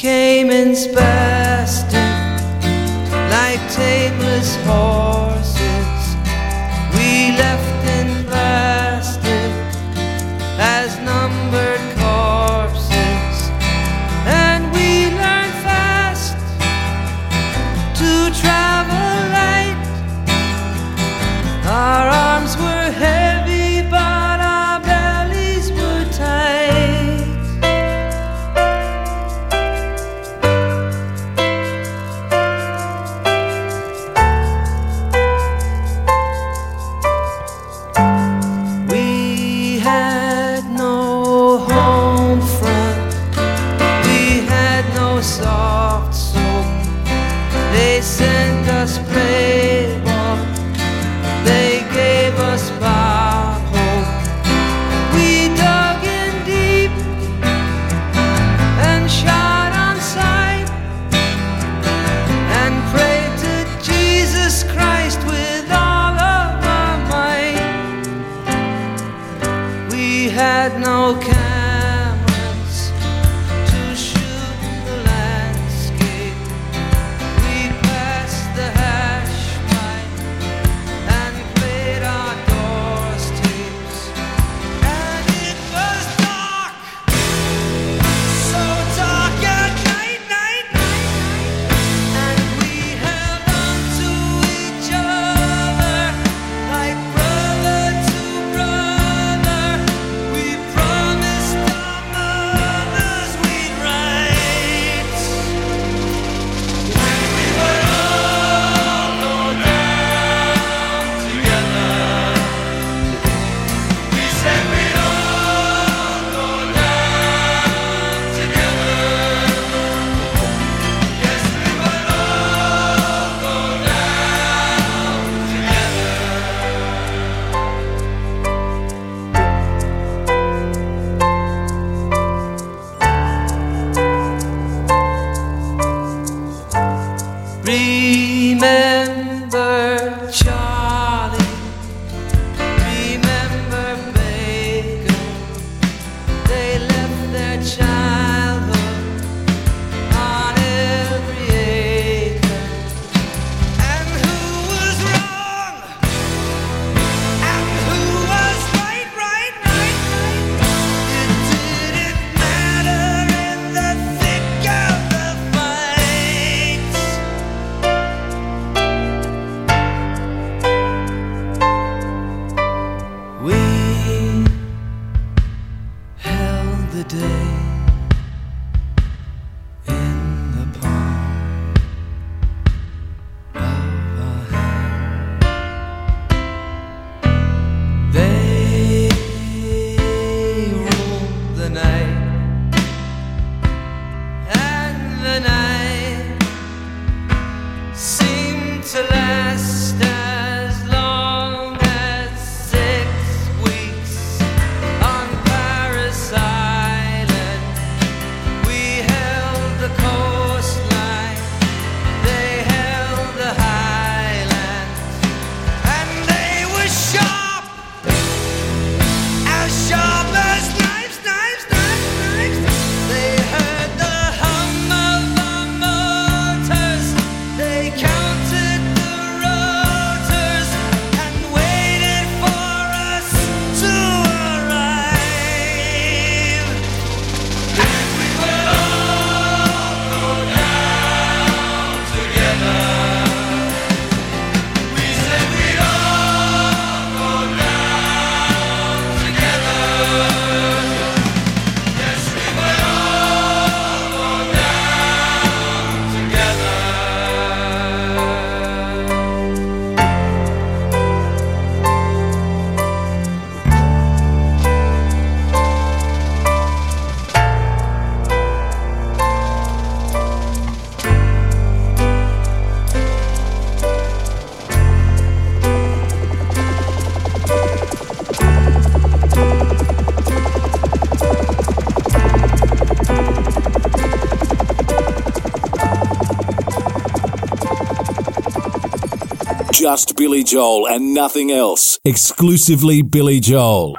came in spastic like tapeless horse. just Billy Joel and nothing else. Exclusively Billy Joel.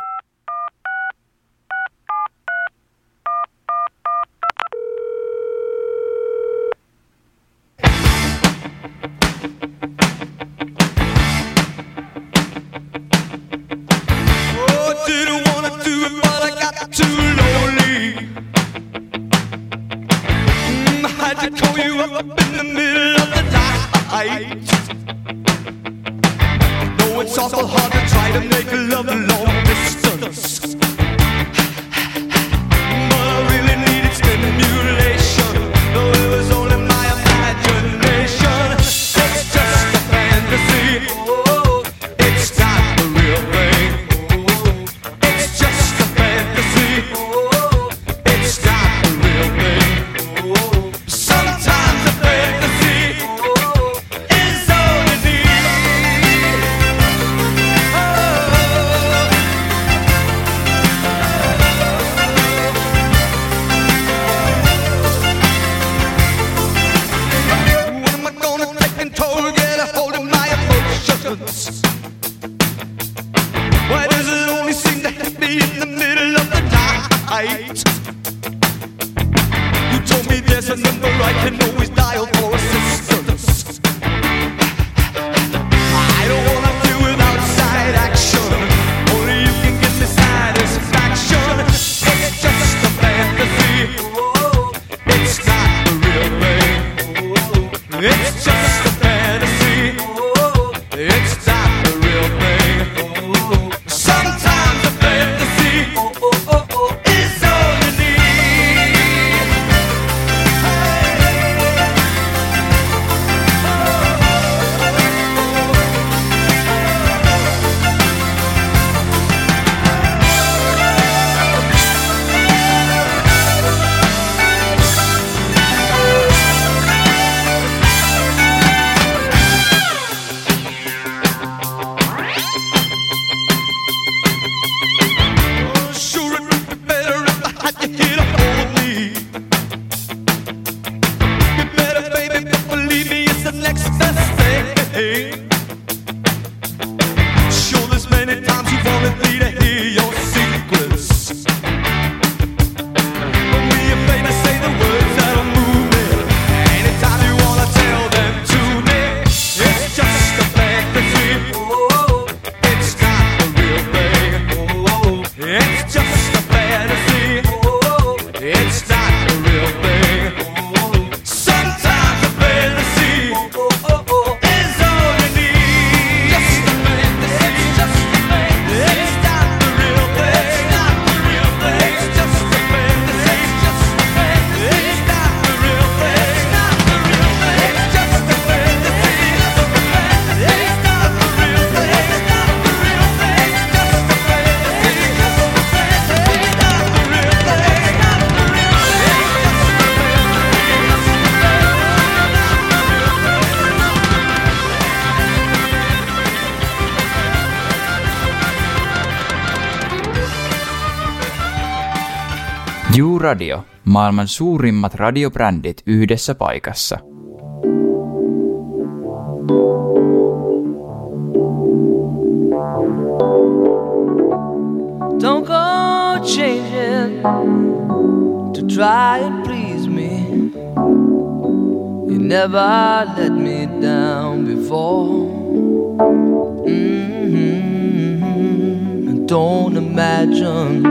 Radio, maailman suurimmat radiobrändit yhdessä paikassa. Don't go changing to try and please me. You never let me down before. Mm-hmm. Don't imagine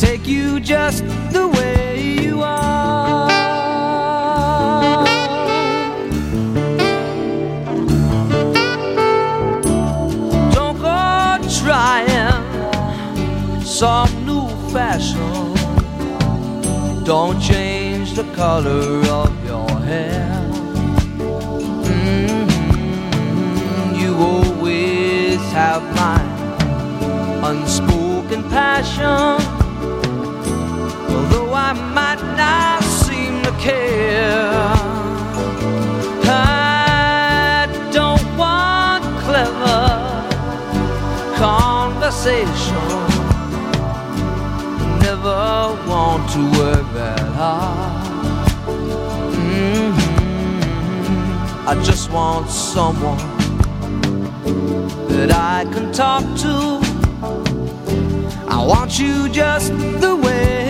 take you just the way you are. Don't go trying some new fashion. Don't change the color of your hair. Mm-hmm. You always have my unspoken passion. care. I don't want clever conversation. Never want to work that hard. Mm-hmm. I just want someone that I can talk to. I want you just the way.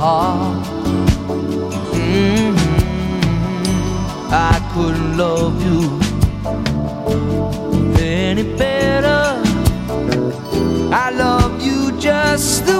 heart. Mhm. I couldn't love you any better. I love you just the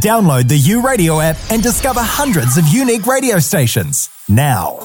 Download the U Radio app and discover hundreds of unique radio stations. Now.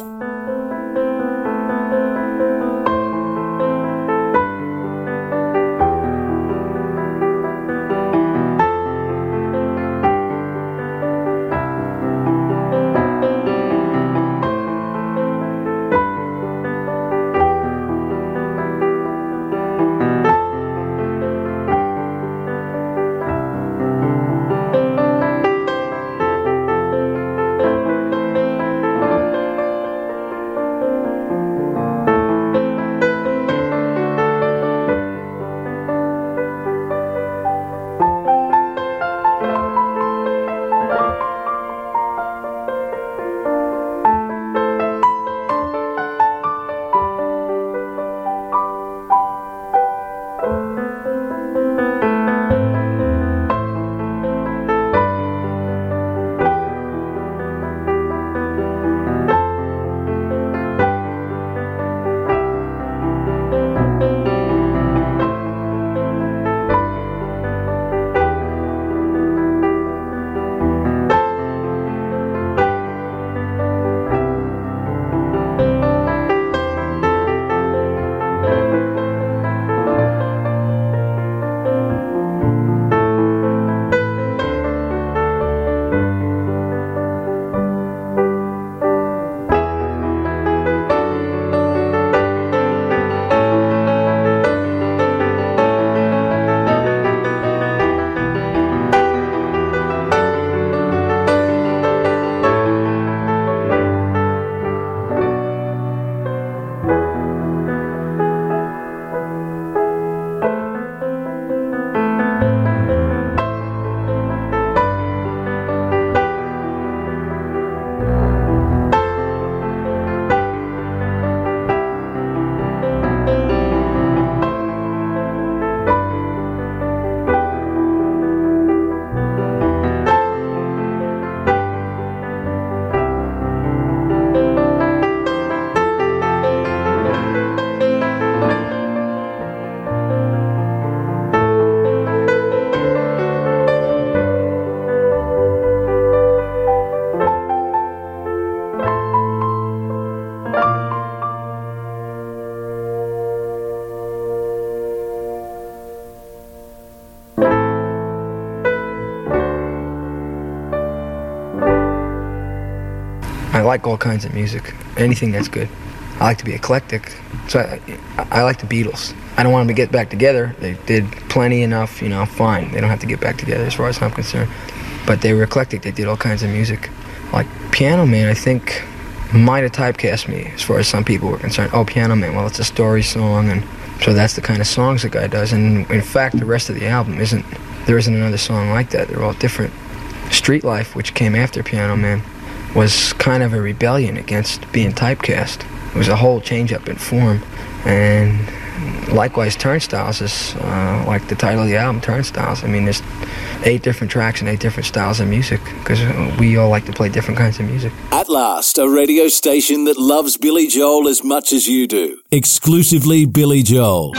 Like all kinds of music, anything that's good. I like to be eclectic, so I, I like the Beatles. I don't want them to get back together. They did plenty enough, you know, fine. They don't have to get back together as far as I'm concerned. But they were eclectic. They did all kinds of music. Like Piano Man, I think, might have typecast me as far as some people were concerned. Oh, Piano Man, well, it's a story song, and so that's the kind of songs the guy does. And in fact, the rest of the album isn't. There isn't another song like that. They're all different. Street Life, which came after Piano Man, was kind of a rebellion against being typecast. It was a whole change up in form, and likewise, Turnstiles is uh, like the title of the album, Turnstiles. I mean, there's eight different tracks and eight different styles of music because we all like to play different kinds of music. At last, a radio station that loves Billy Joel as much as you do. Exclusively Billy Joel.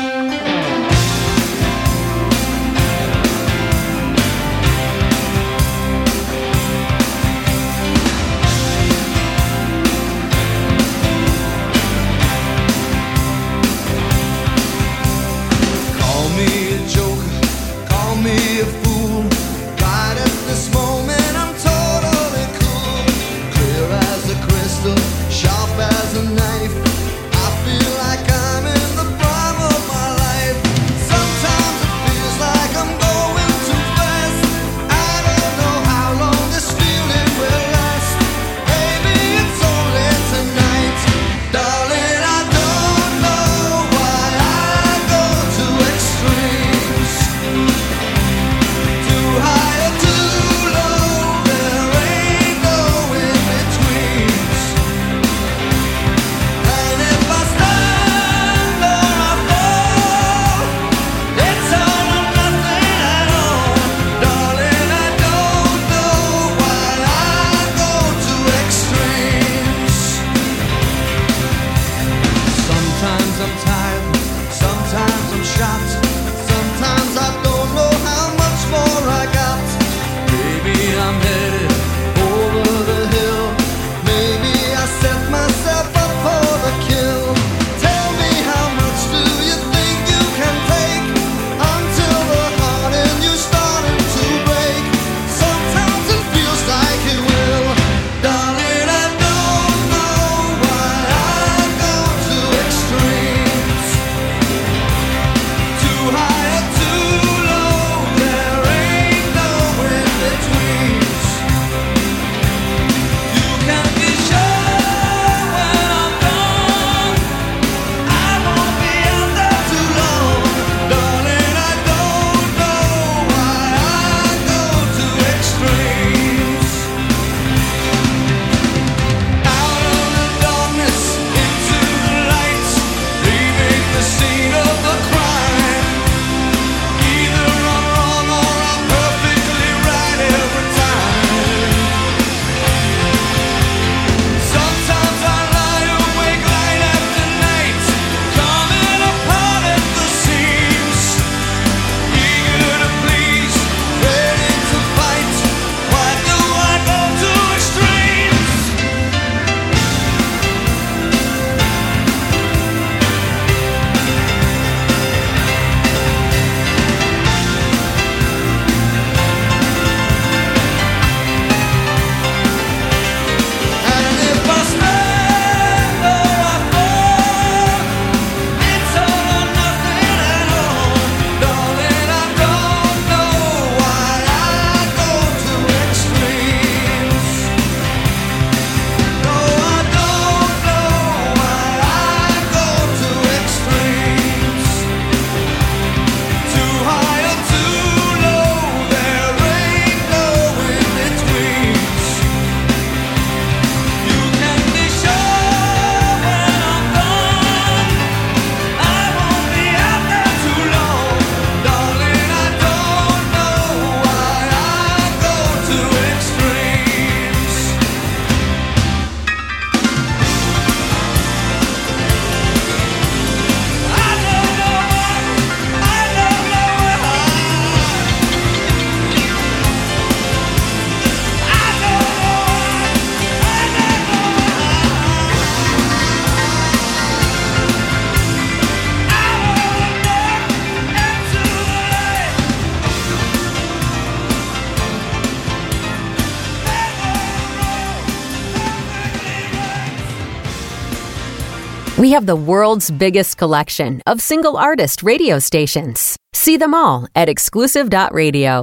We have the world's biggest collection of single artist radio stations. See them all at exclusive.radio.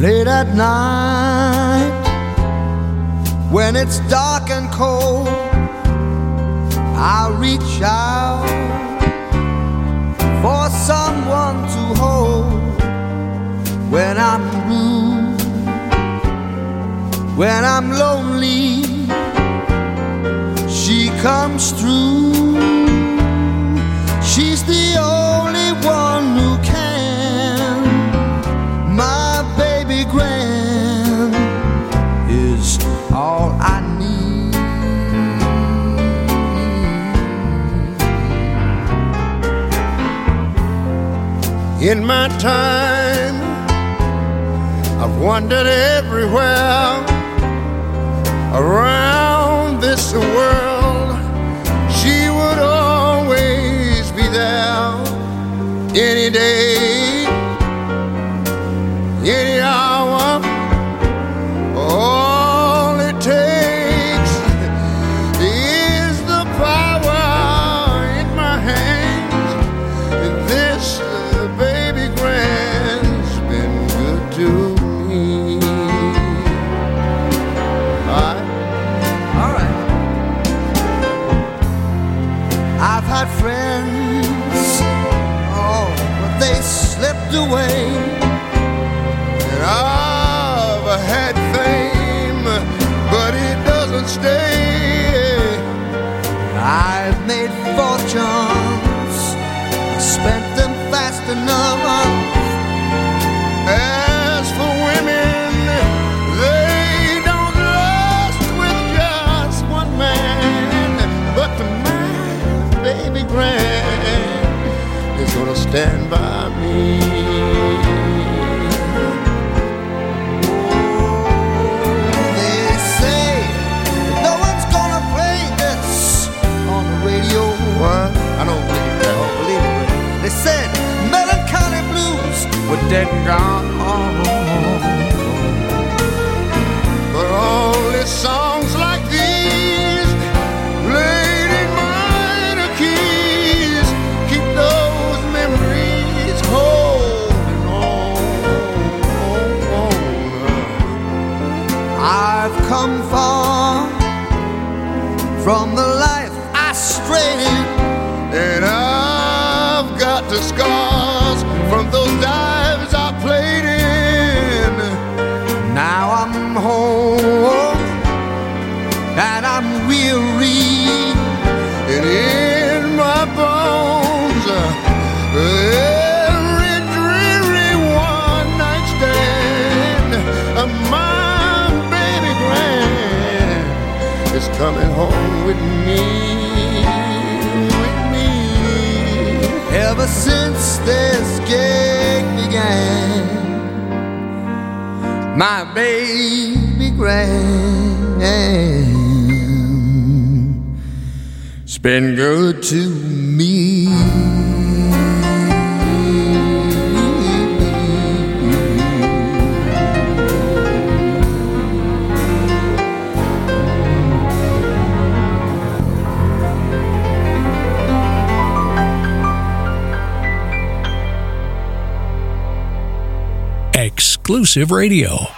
Late at night, when it's dark reach out for someone to hold when I'm blue, when I'm lonely. She comes through. in my time. I've wandered everywhere around this world. She would always be there any day. dead and gone. this gig began, my baby grand. It's been good to exclusive radio.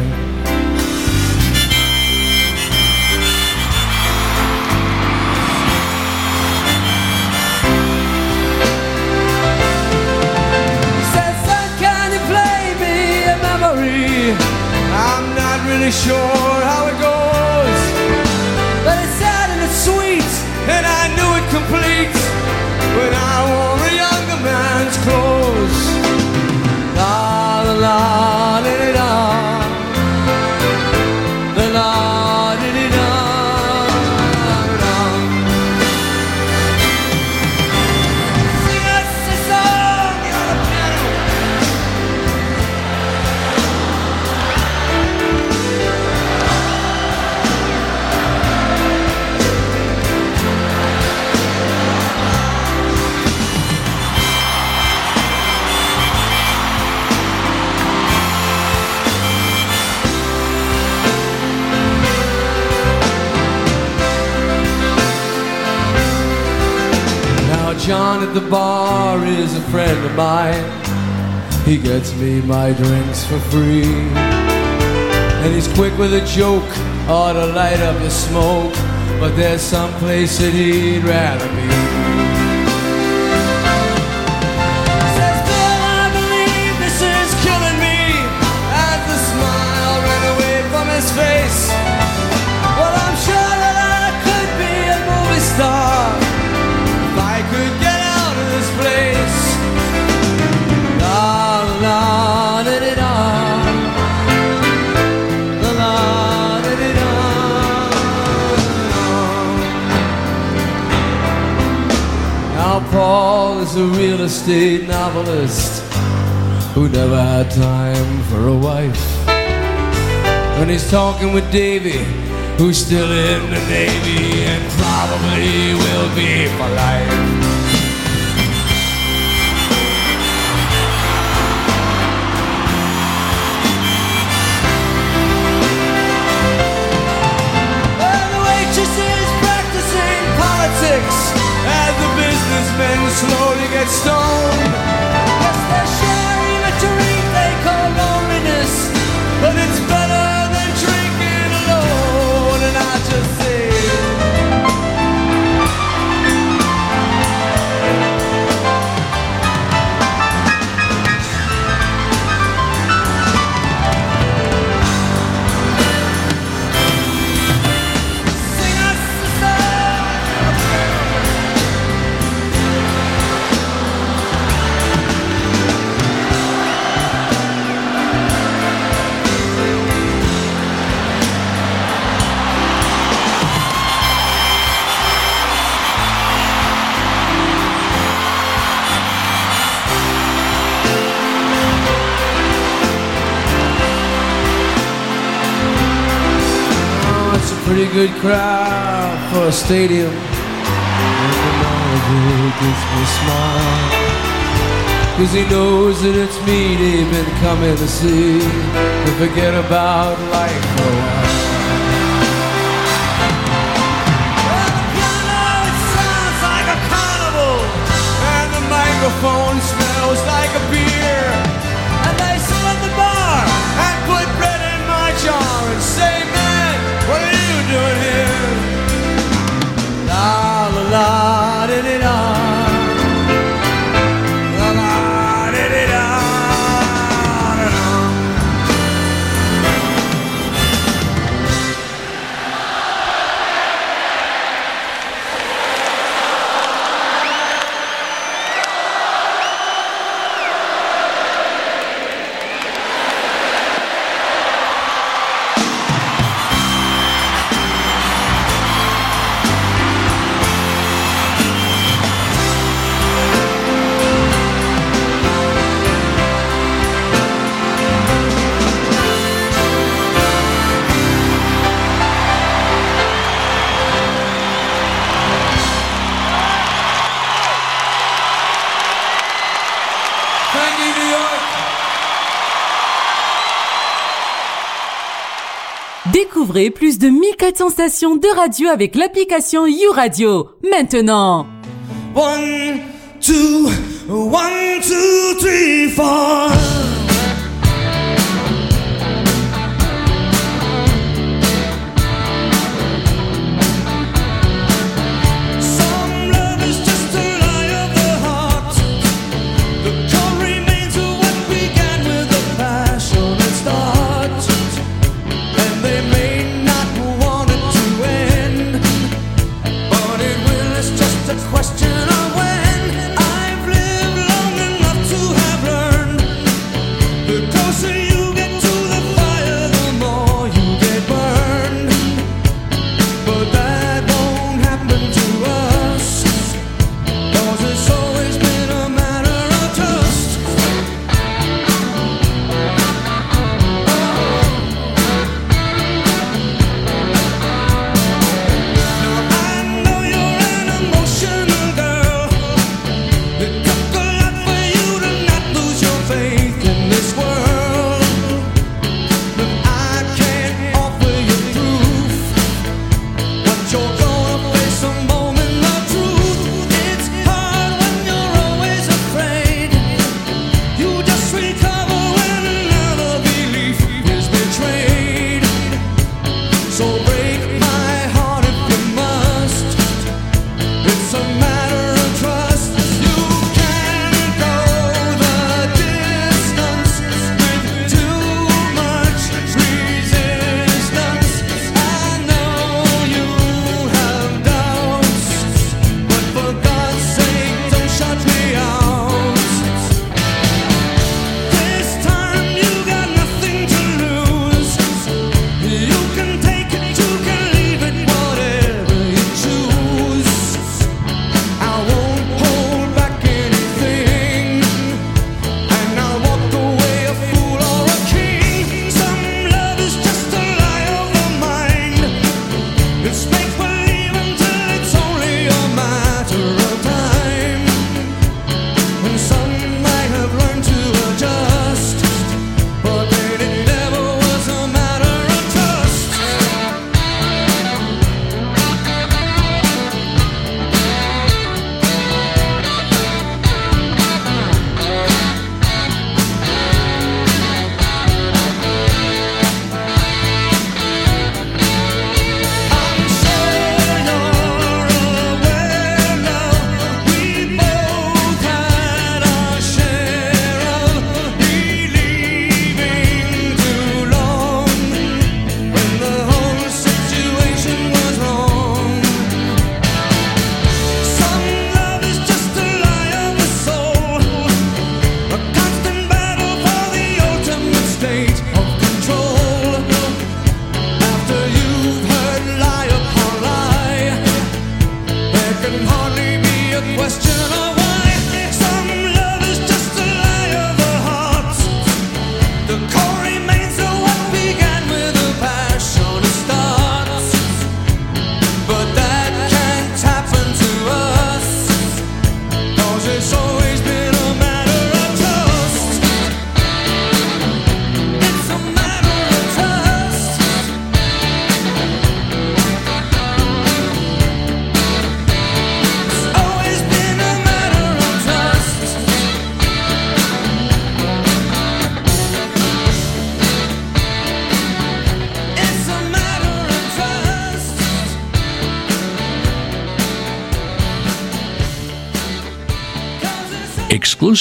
He gets me my drinks for free. And he's quick with a joke, or to light up your smoke. But there's some place that he'd rather be. Paul is a real estate novelist who never had time for a wife. And he's talking with Davy, who's still in the Navy and probably will be for life. Practicing politics businessmen slowly get stoned. Pretty good crowd for a stadium. And the manager gives me a smile. Cause he knows that it's me they've been coming to see. To forget about life for a while. Plus de 1400 stations de radio avec l'application YouRadio. Maintenant. 1 2 1 2 3 4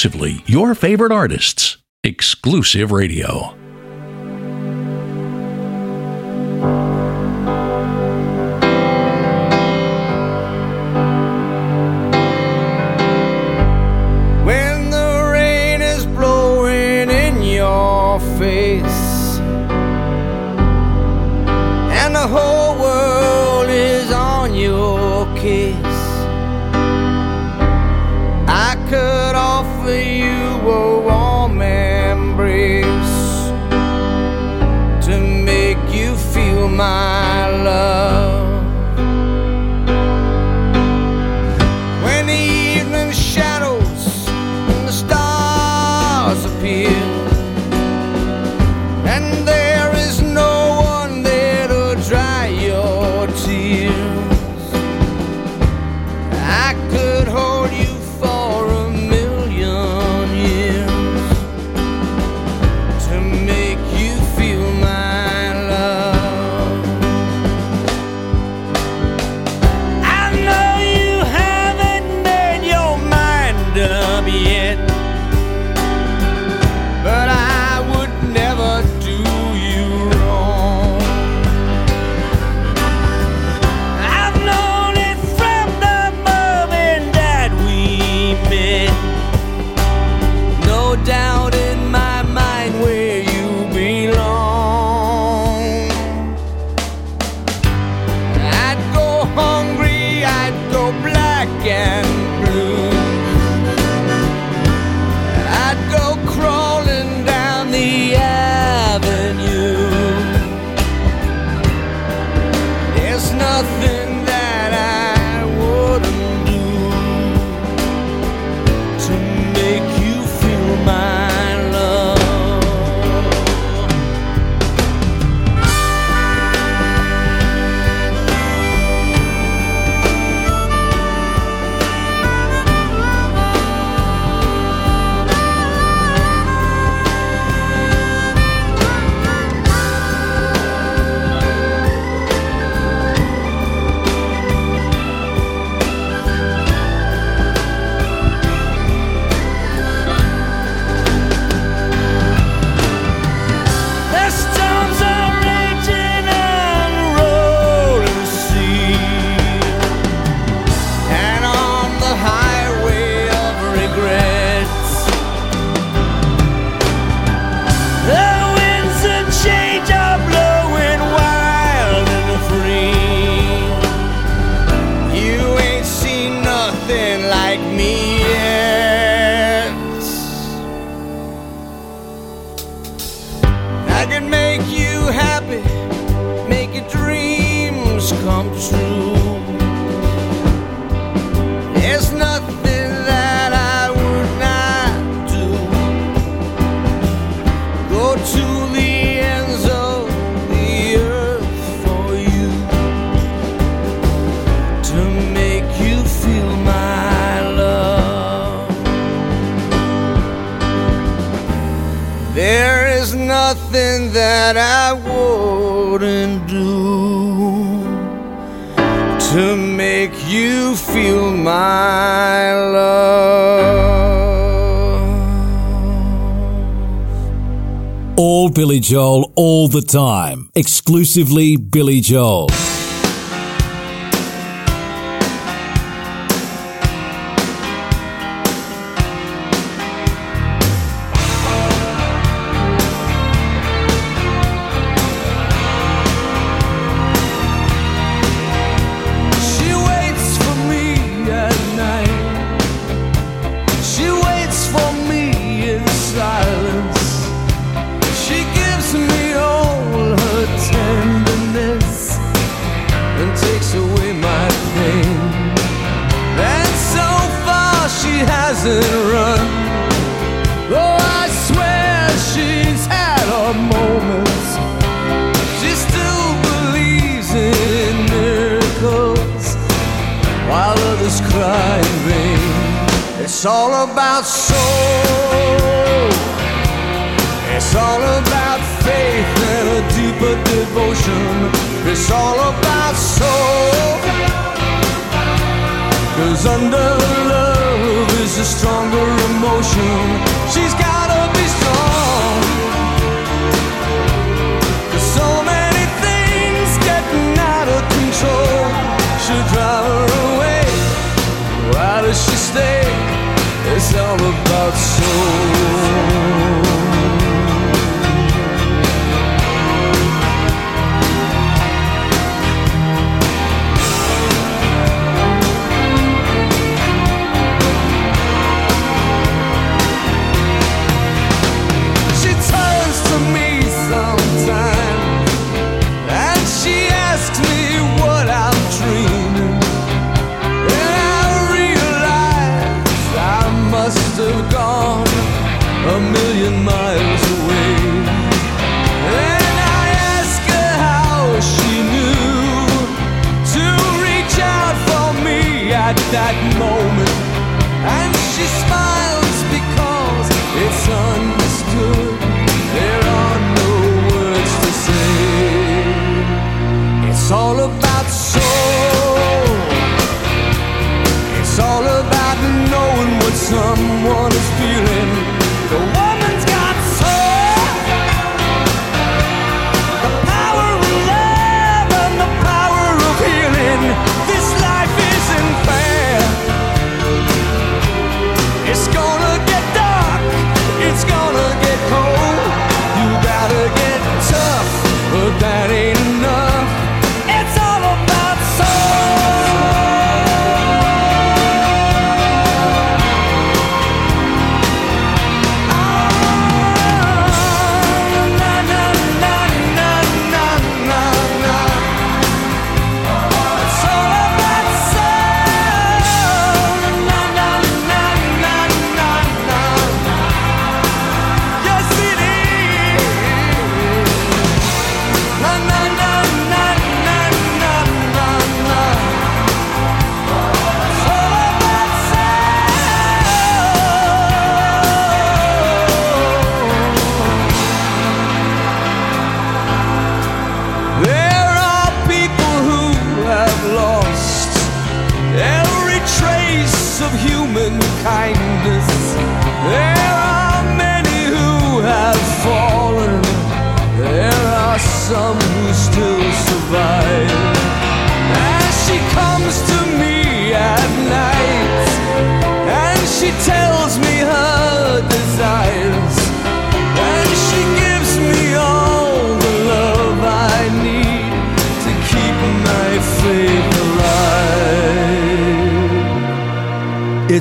Exclusively your favorite artists. Exclusive radio. Joel all the time. Exclusively Billy Joel. about soul. It's all about faith and a deeper devotion. It's all about soul. Cause under love is a stronger emotion. all about soul.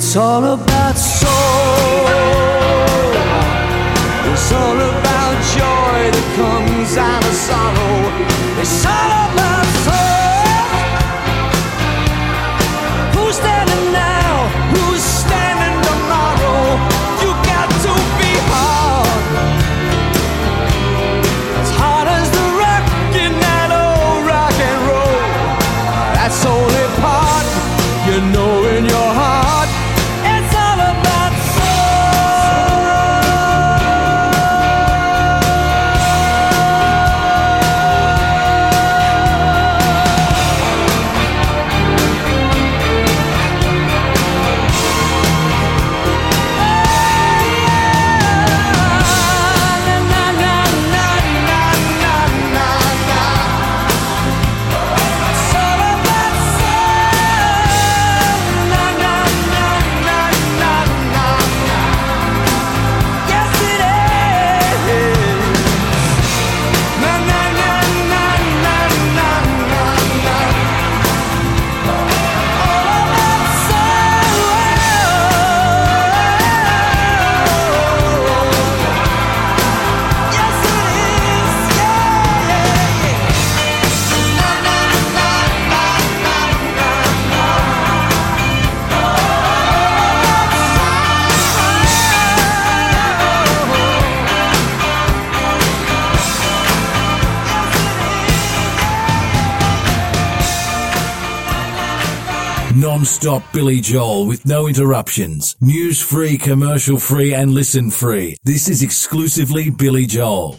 It's all about Non-stop Billy Joel with no interruptions. News free, commercial free, and listen free. This is exclusively Billy Joel.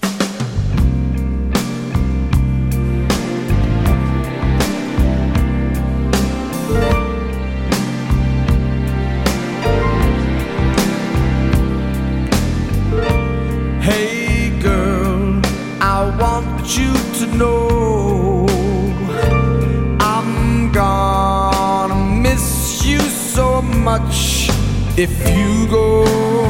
much if you go.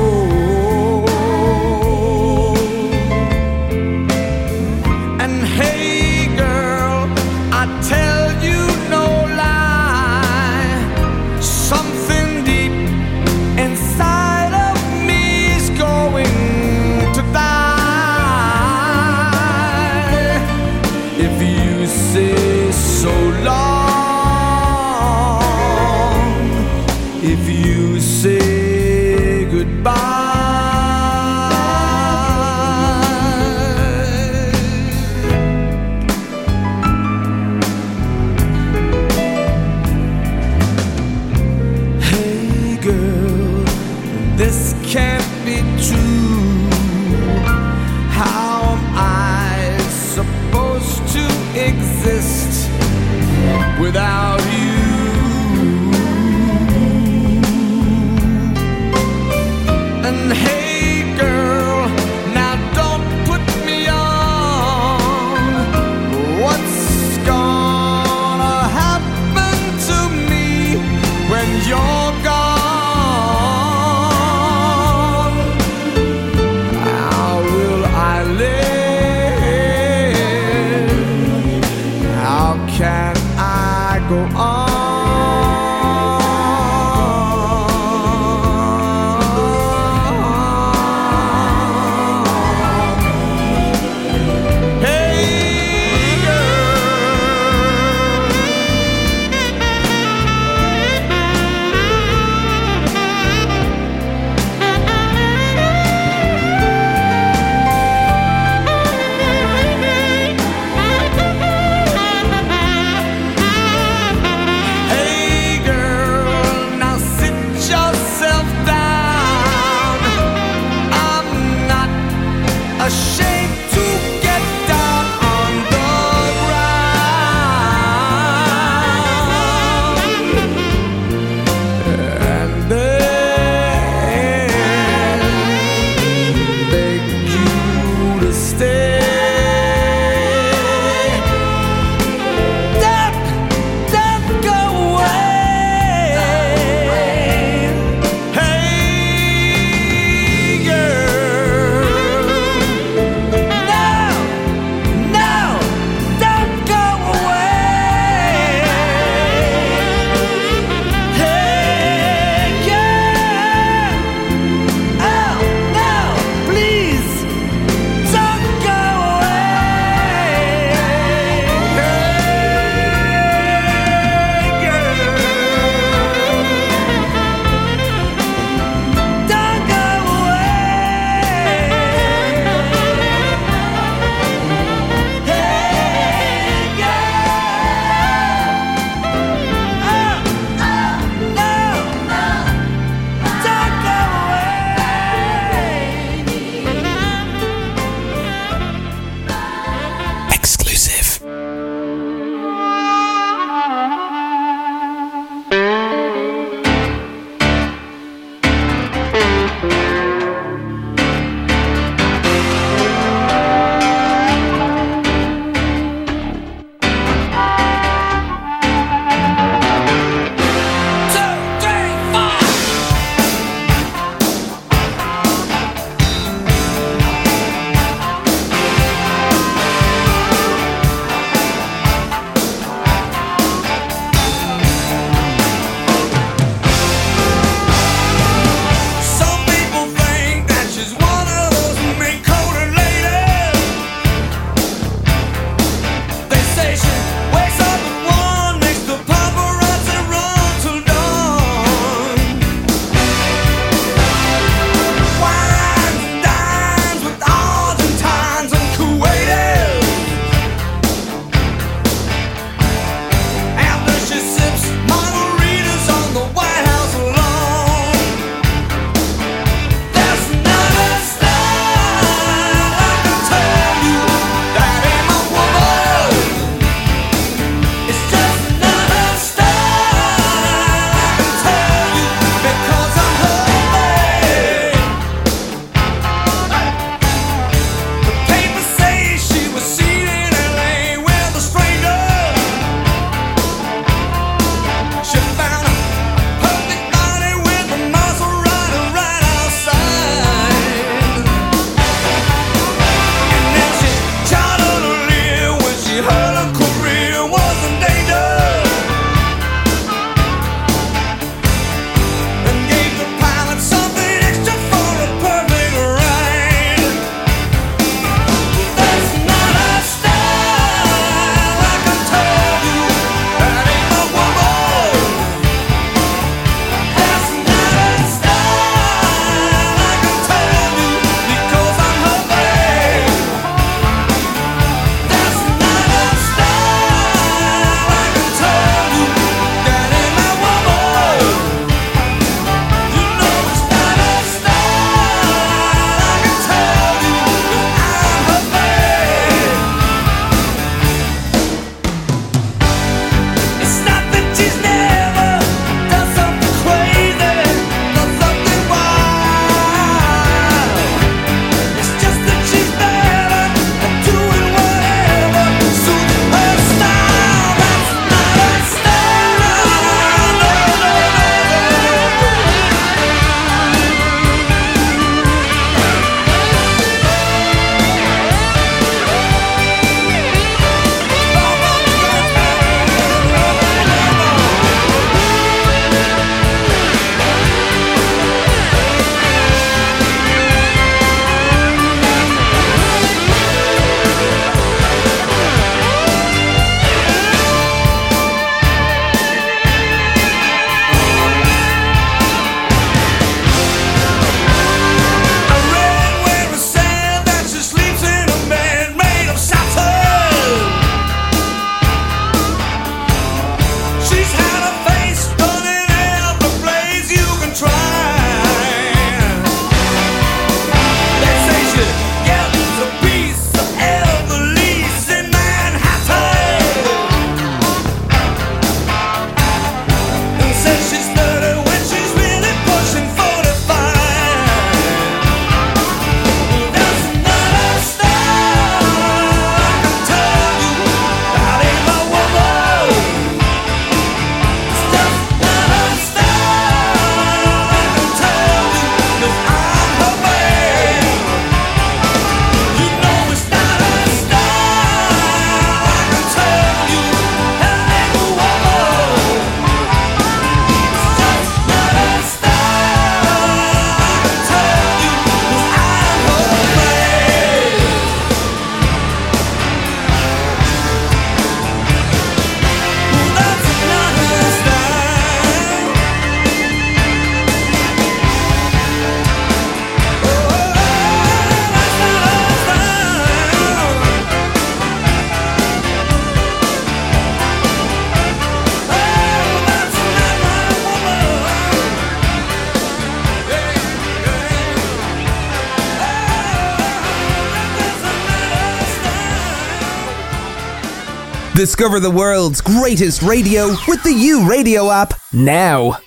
Discover the world's greatest radio with the YouRadio app now.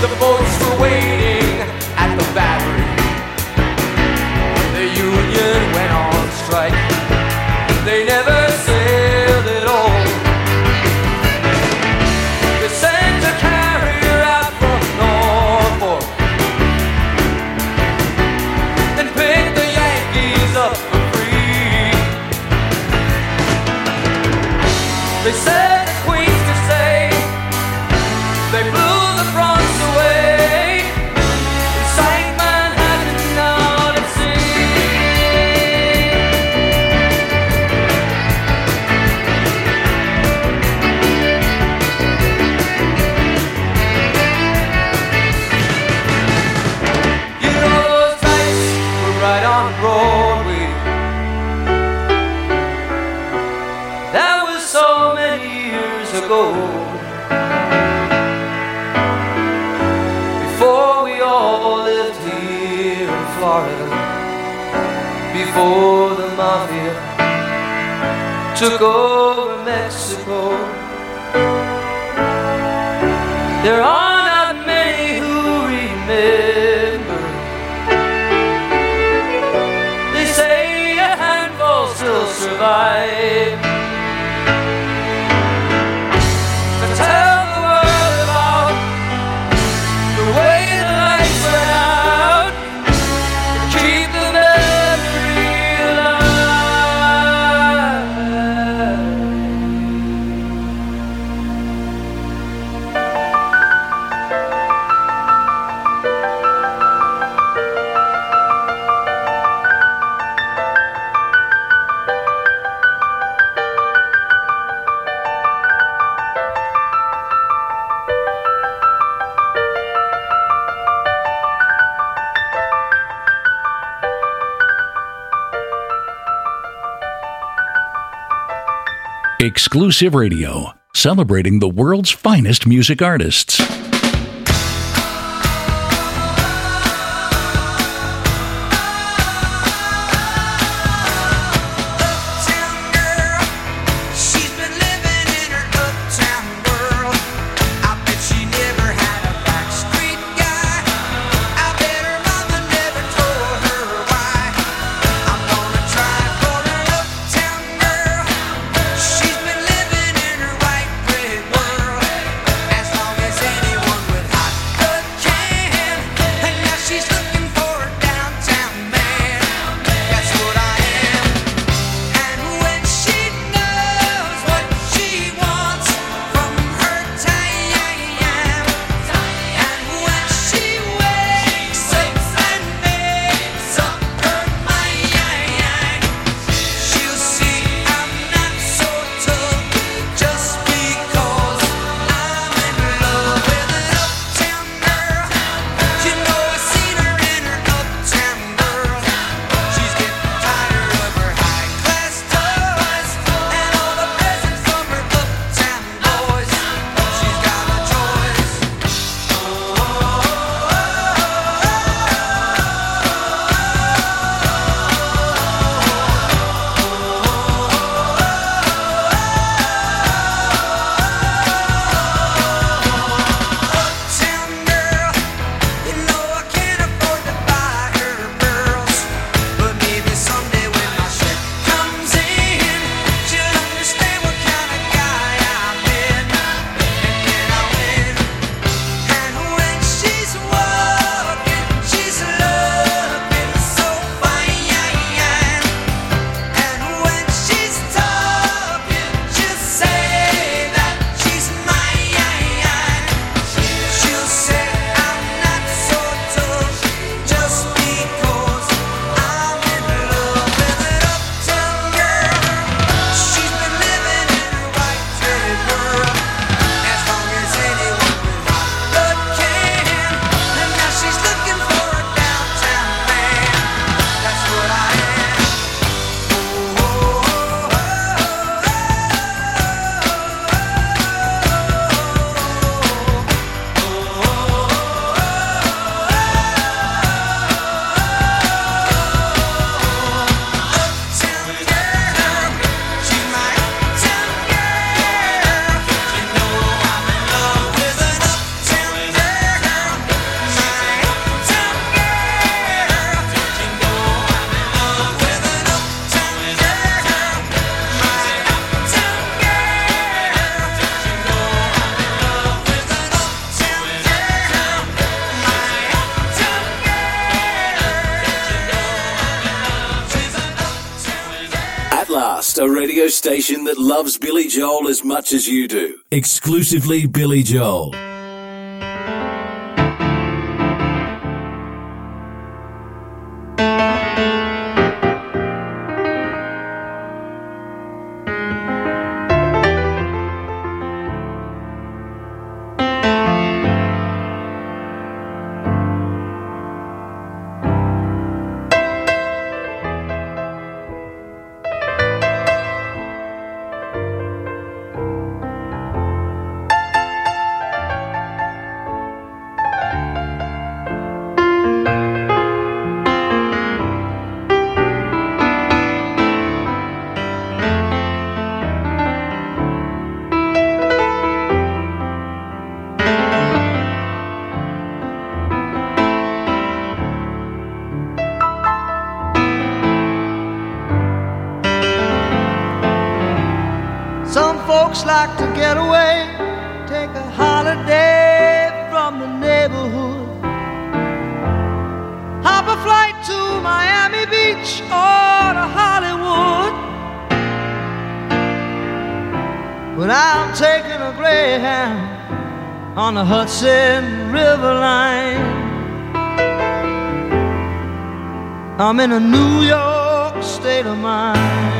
The boats were waiting. took over Mexico. There are not many who remember. They say a handful still survive. exclusive radio, celebrating the world's finest music artists. loves Billy Joel as much as you do. Exclusively Billy Joel. like to get away, take a holiday from the neighborhood. Hop a flight to Miami Beach or to Hollywood. But I'm taking a Greyhound on the Hudson River line. I'm in a New York state of mind.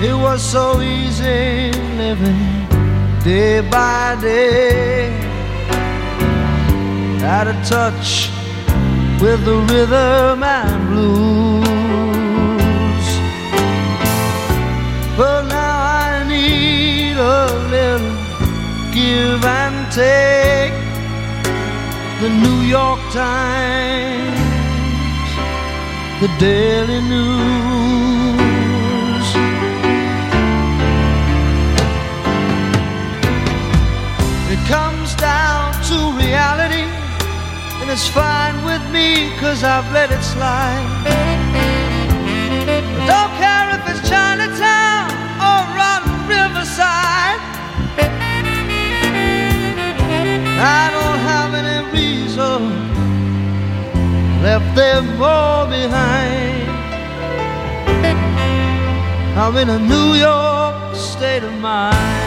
It was so easy living day by day. Out of touch with the rhythm and blues. But now I need a little give and take. The New York Times, the Daily News. To reality, and it's fine with me, cause I've let it slide. I don't care if it's Chinatown or on Riverside. I don't have any reason left them all behind. I'm in a New York state of mind.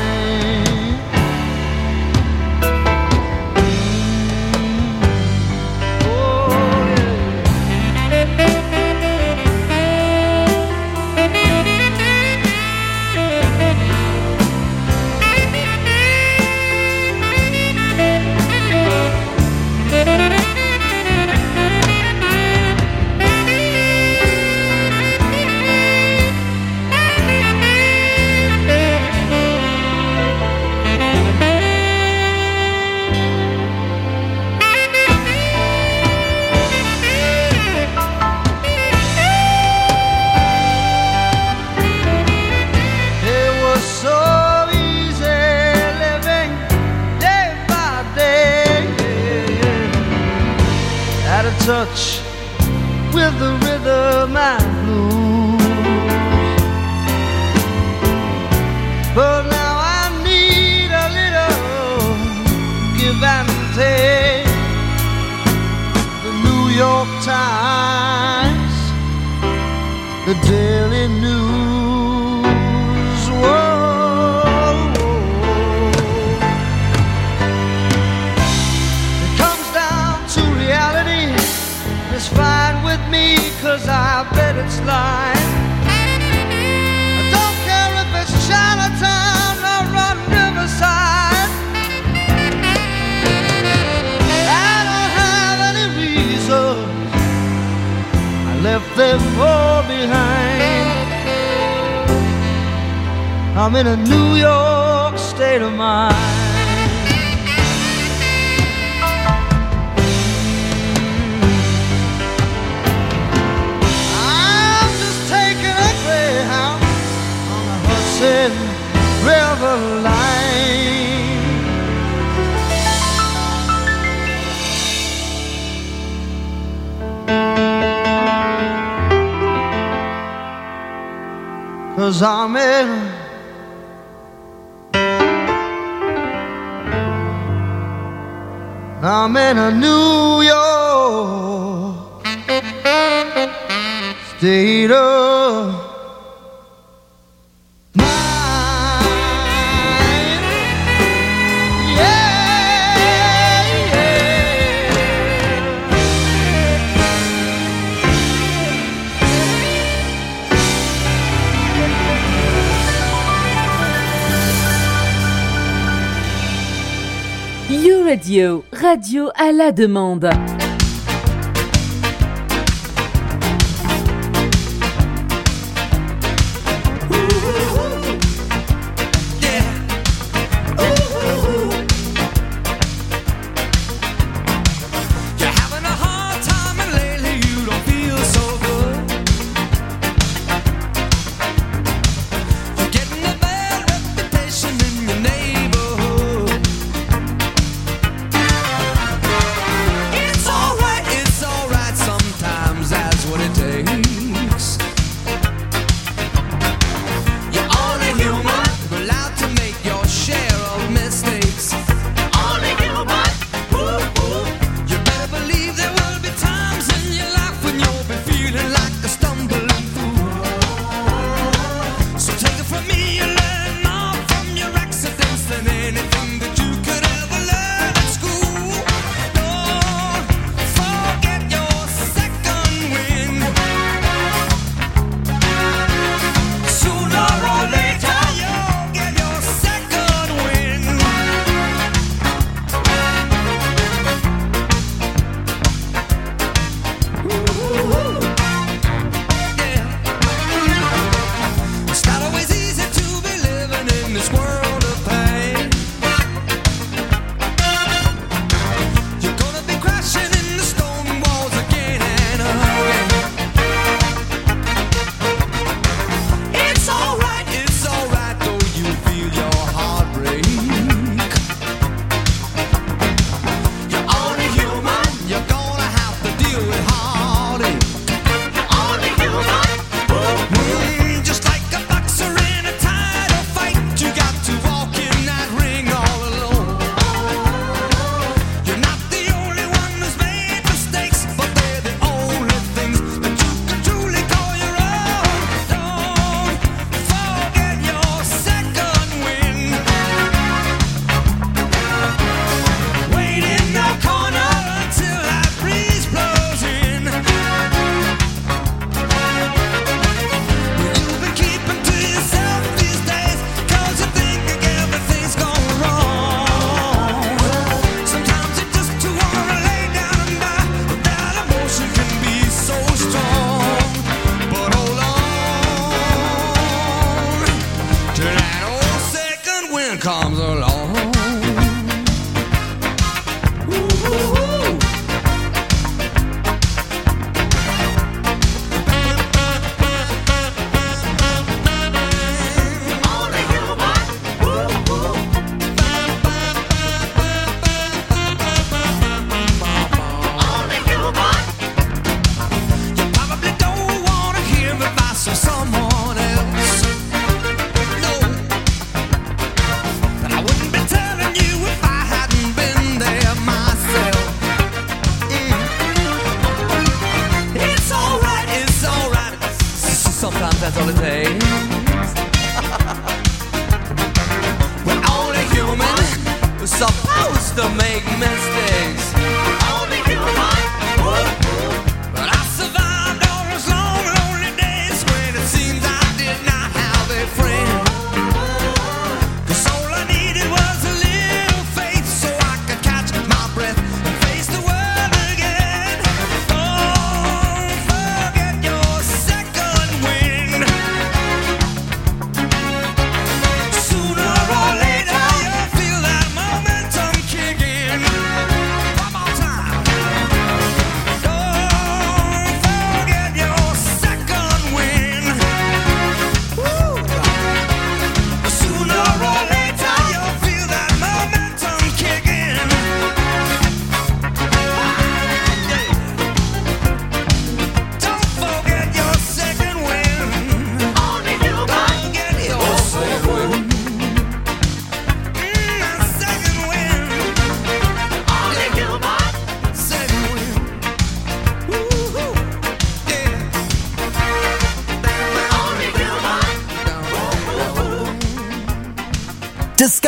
Radio, radio à la demande.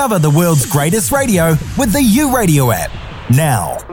Discover the world's greatest radio with the YouRadio app now.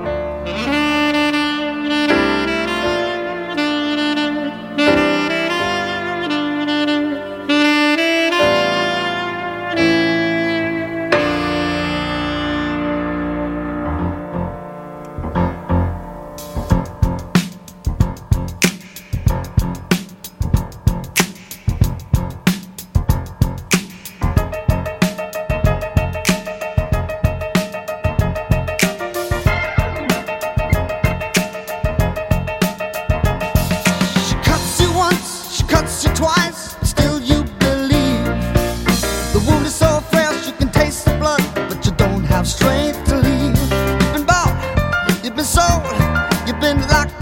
been locked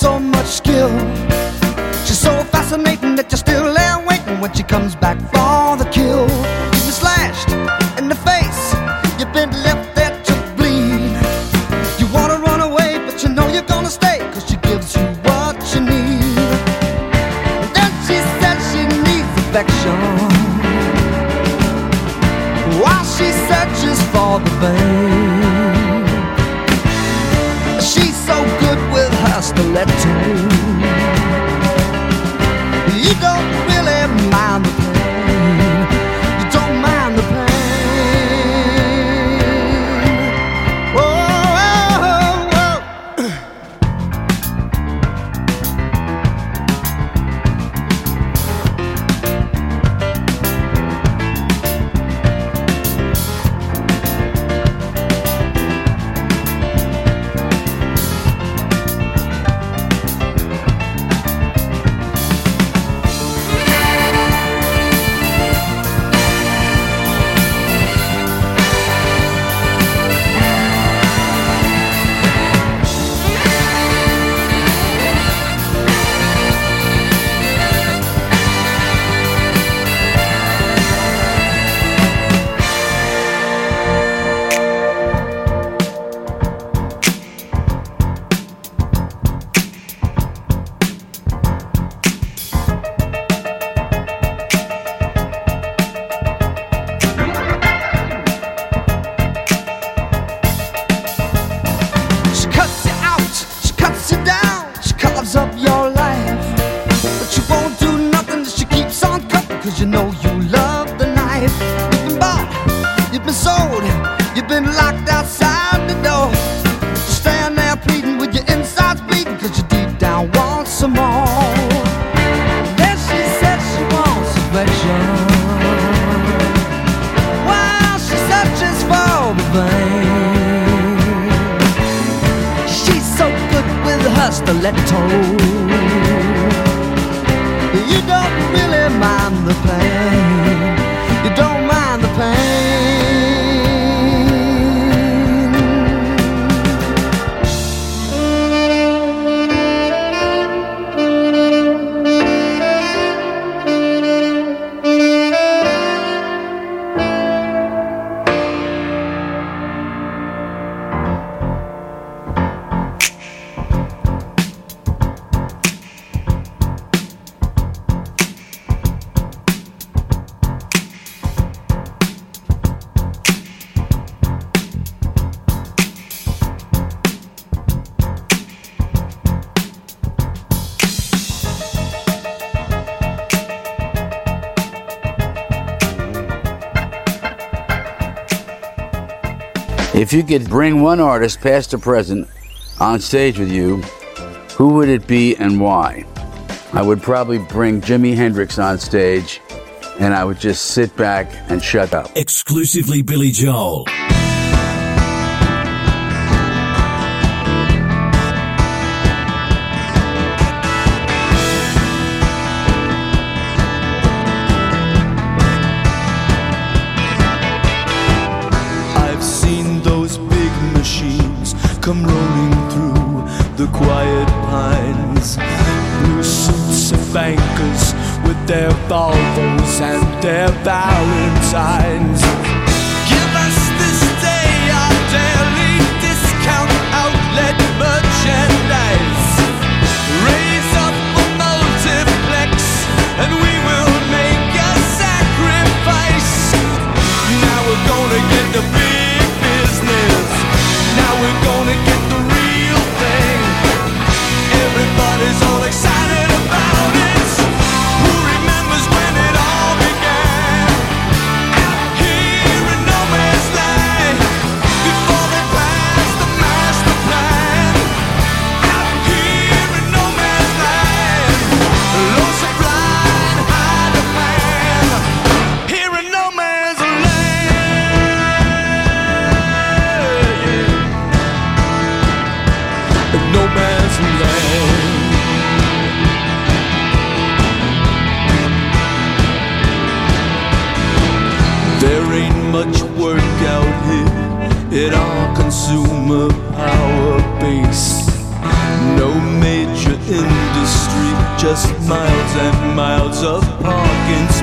so much skill. She's so fascinating that you're still there waiting when she comes back. If you could bring one artist, past or present, on stage with you, who would it be and why? I would probably bring Jimi Hendrix on stage and I would just sit back and shut up. Exclusively Billy Joel. step back.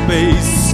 mês.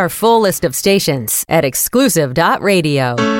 Our full list of stations at exclusive.radio.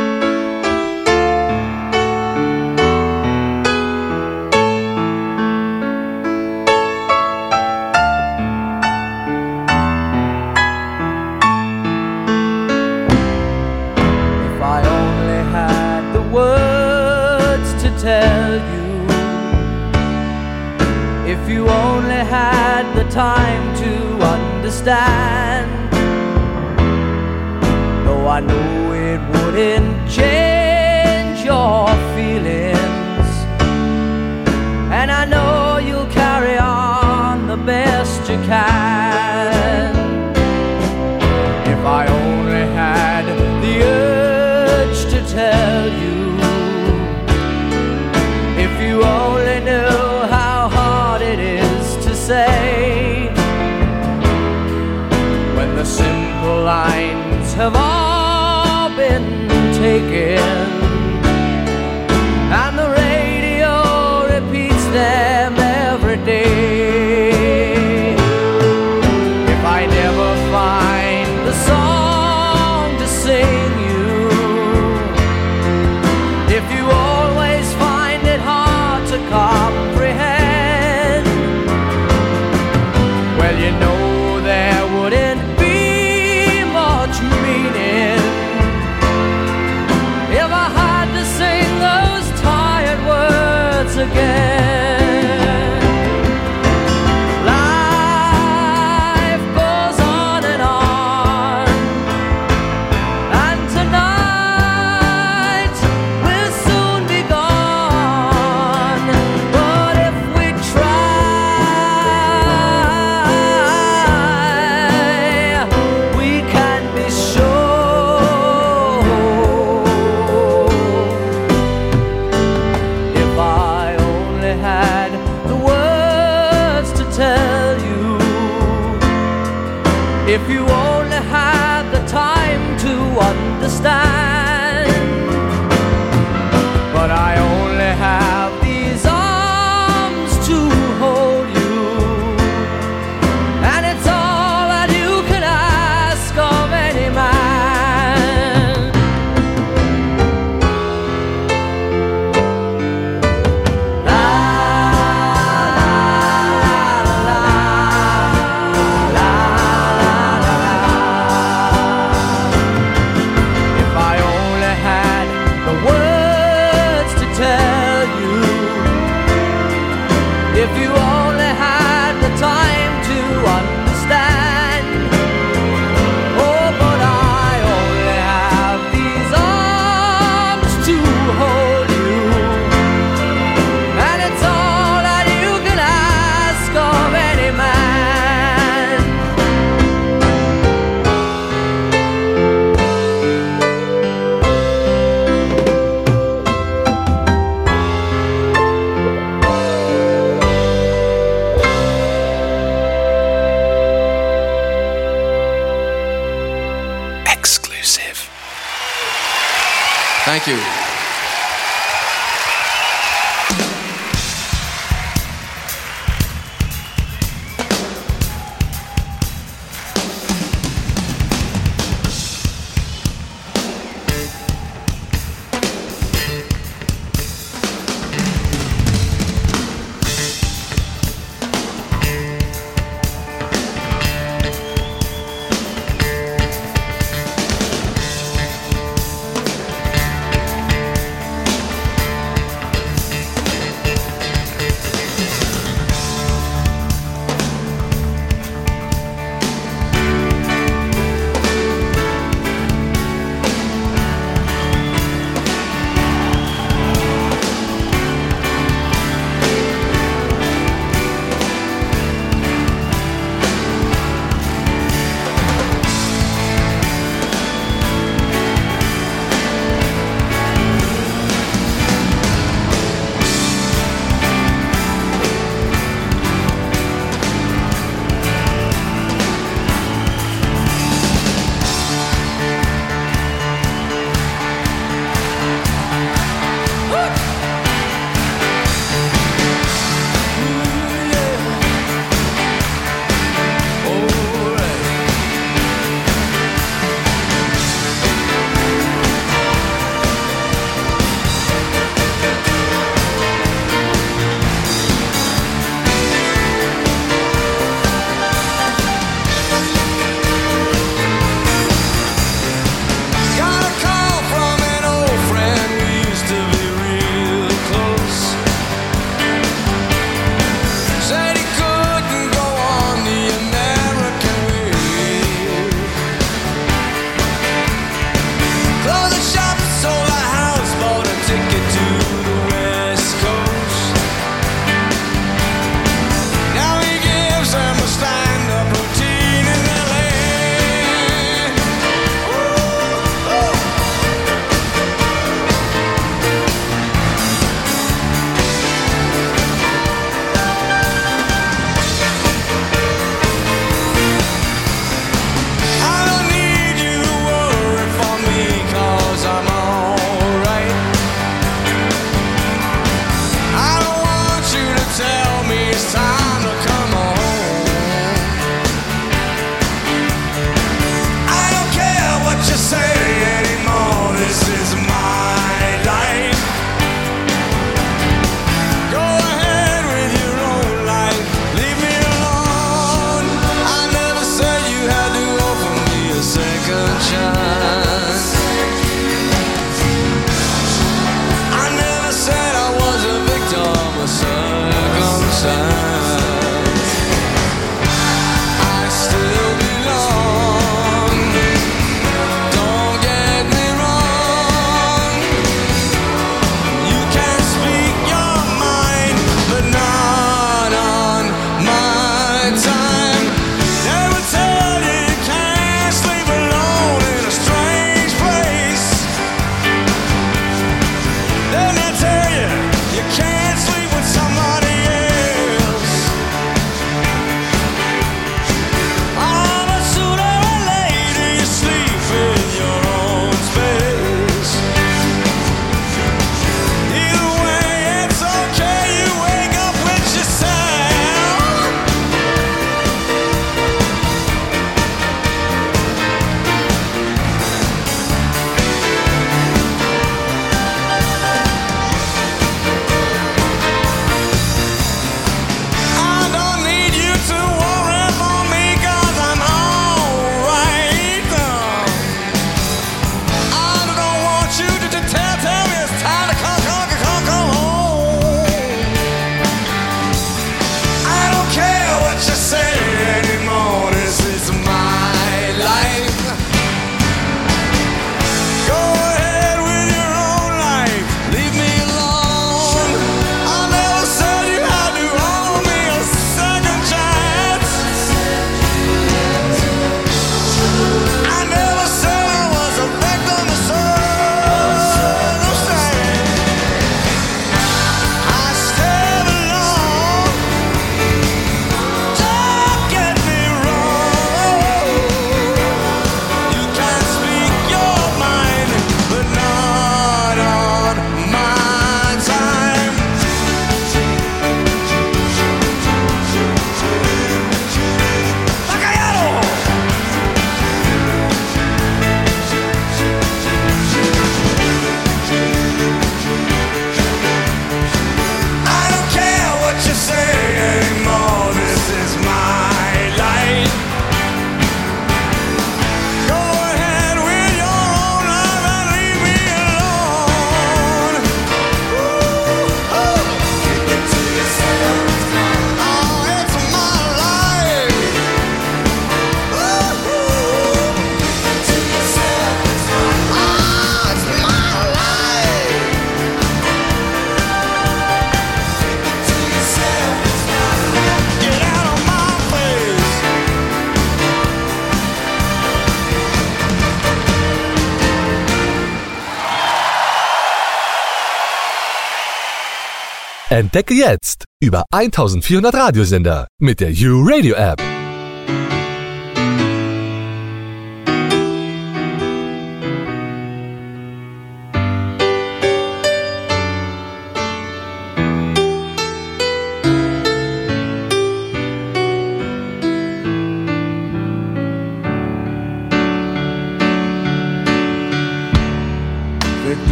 Entdecke jetzt über 1400 Radiosender mit der U-Radio-App.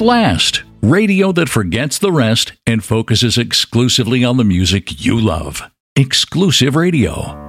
At last, radio that forgets the rest and focuses exclusively on the music you love. Exclusive radio.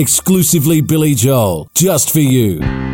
Exclusively Billy Joel, just for you.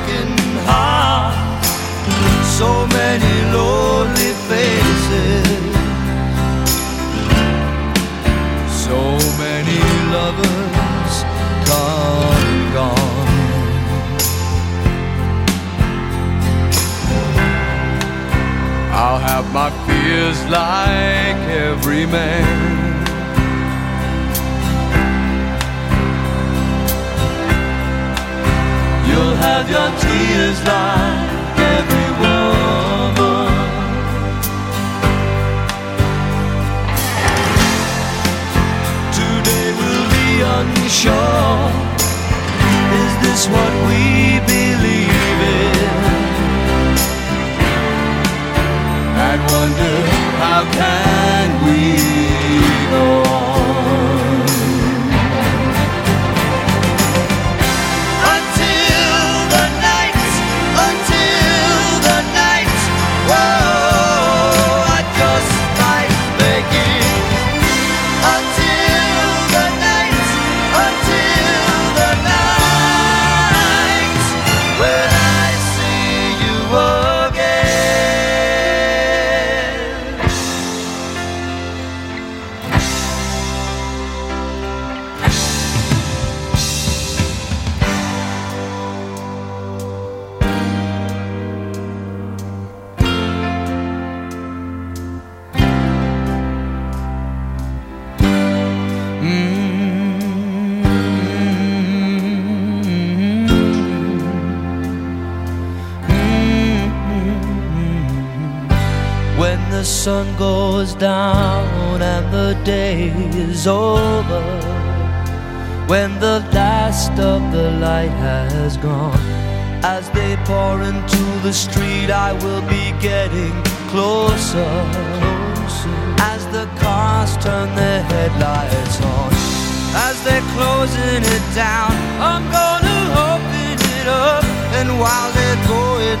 Broken hearts, so many lonely faces, So many lovers come and gone. I'll have my fears like every man. You'll have your tears like every woman. Today we'll be unsure. Is this what we believe in? And wonder how can we go on? Sun goes down and the day is over, when the last of the light has gone, as they pour into the street, I will be getting closer, closer. As the cars turn their headlights on, as they're closing it down, I'm gonna open it up, and while they're going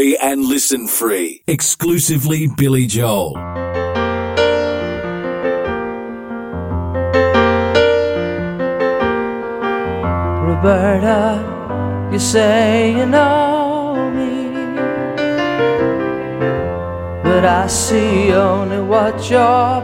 free and listen free. Exclusively Billy Joel. Roberta, you say you know me, but I see only what you're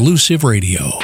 exclusive radio.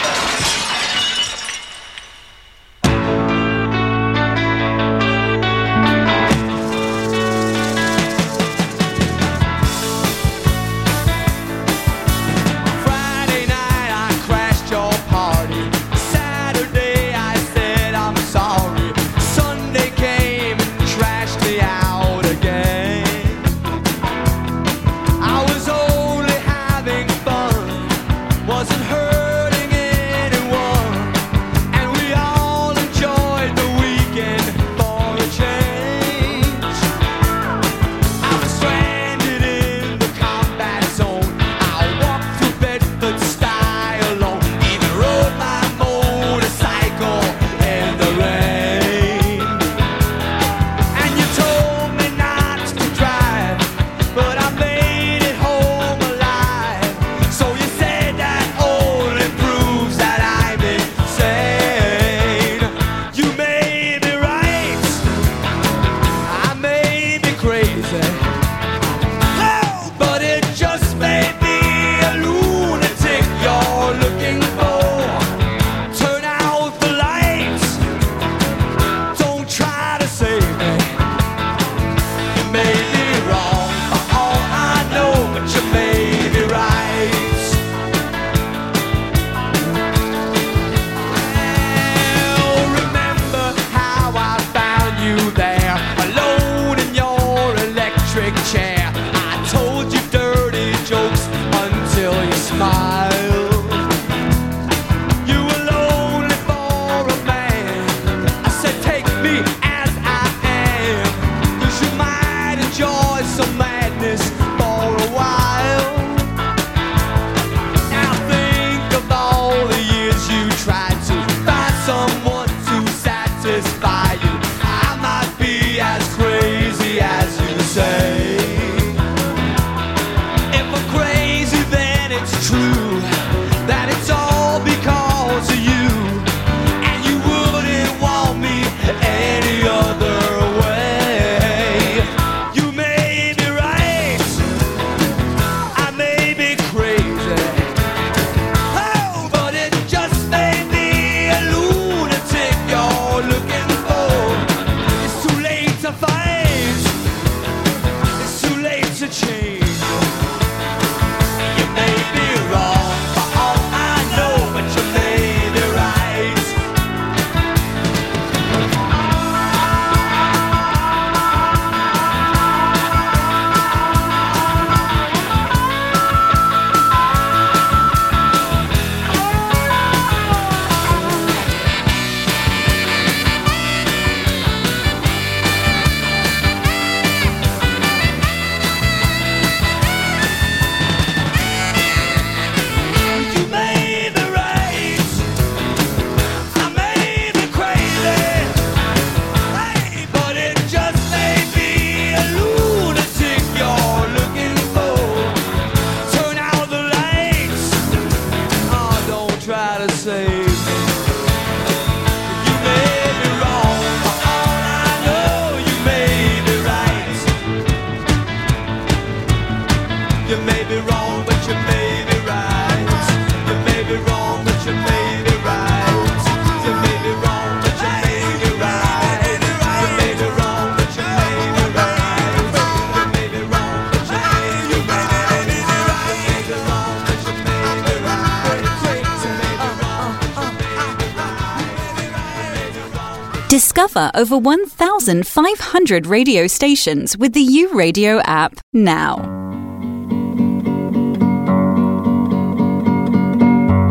Over 1,500 radio stations with the YouRadio app now.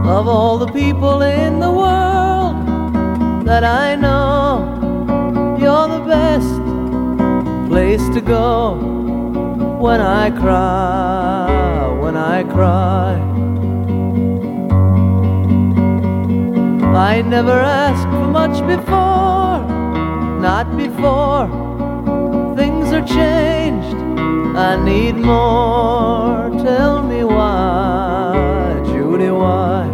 Of all the people in the world that I know, you're the best place to go when I cry, when I cry. I never asked for much before, not before. Things are changed, I need more. Tell me why, Judy, why?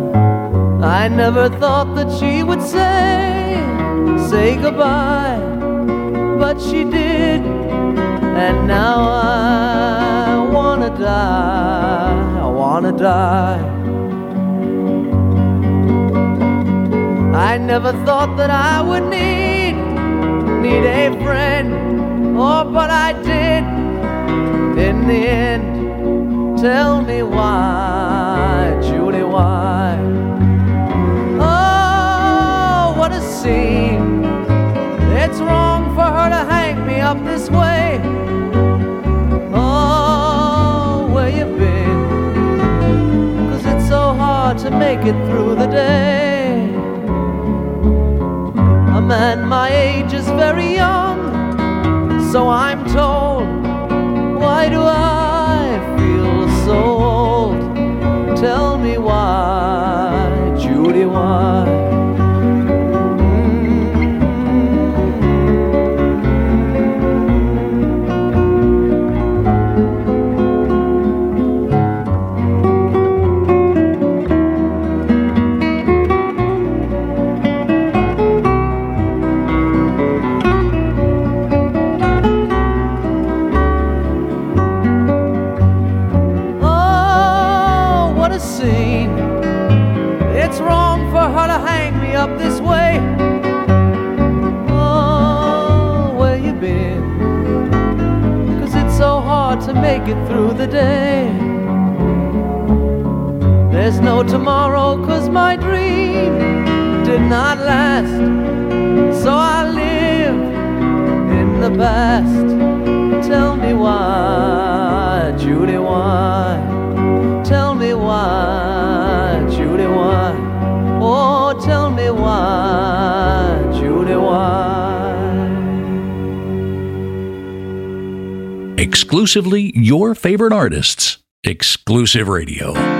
Mm-hmm. I never thought that she would say, say goodbye, but she did, and now I wanna die, I wanna die. I never thought that I would need, need a friend, oh, but I did, in the end. Tell me why, Judy, why? Oh, what a scene. It's wrong for her to hang me up this way. Hard to make it through the day. A man my age is very young, so I'm told. Why do I feel so old? Tell me why, Judy, why? Through the day. There's no tomorrow cause my dream did not last. So I live in the past. Tell me why, Judy, why? Tell me why, Judy, why? Oh, tell me why, Judy, why? Exclusively your favorite artists. Exclusive Radio.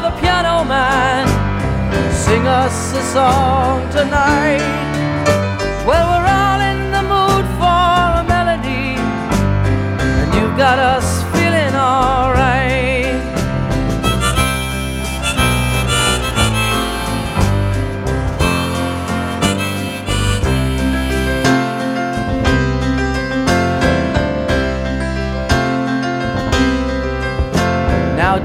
The piano man. Sing us a song tonight.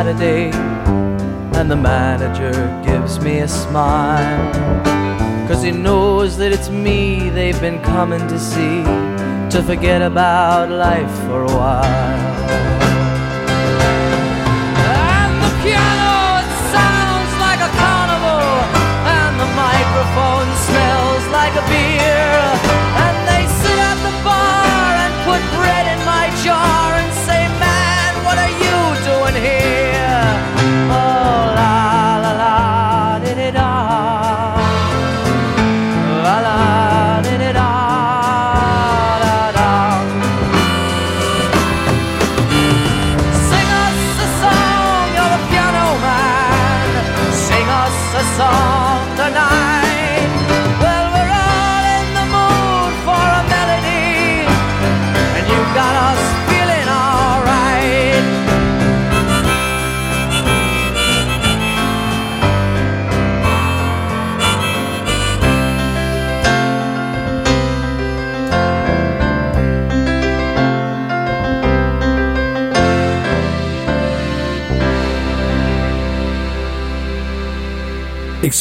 Saturday, and the manager gives me a smile. Cause he knows that it's me they've been coming to see to forget about life for a while. And the piano, it sounds like a carnival, and the microphone smells like a beer. And they sit at the bar and put bread in my jar and say, Man, what are you doing here? Oh, la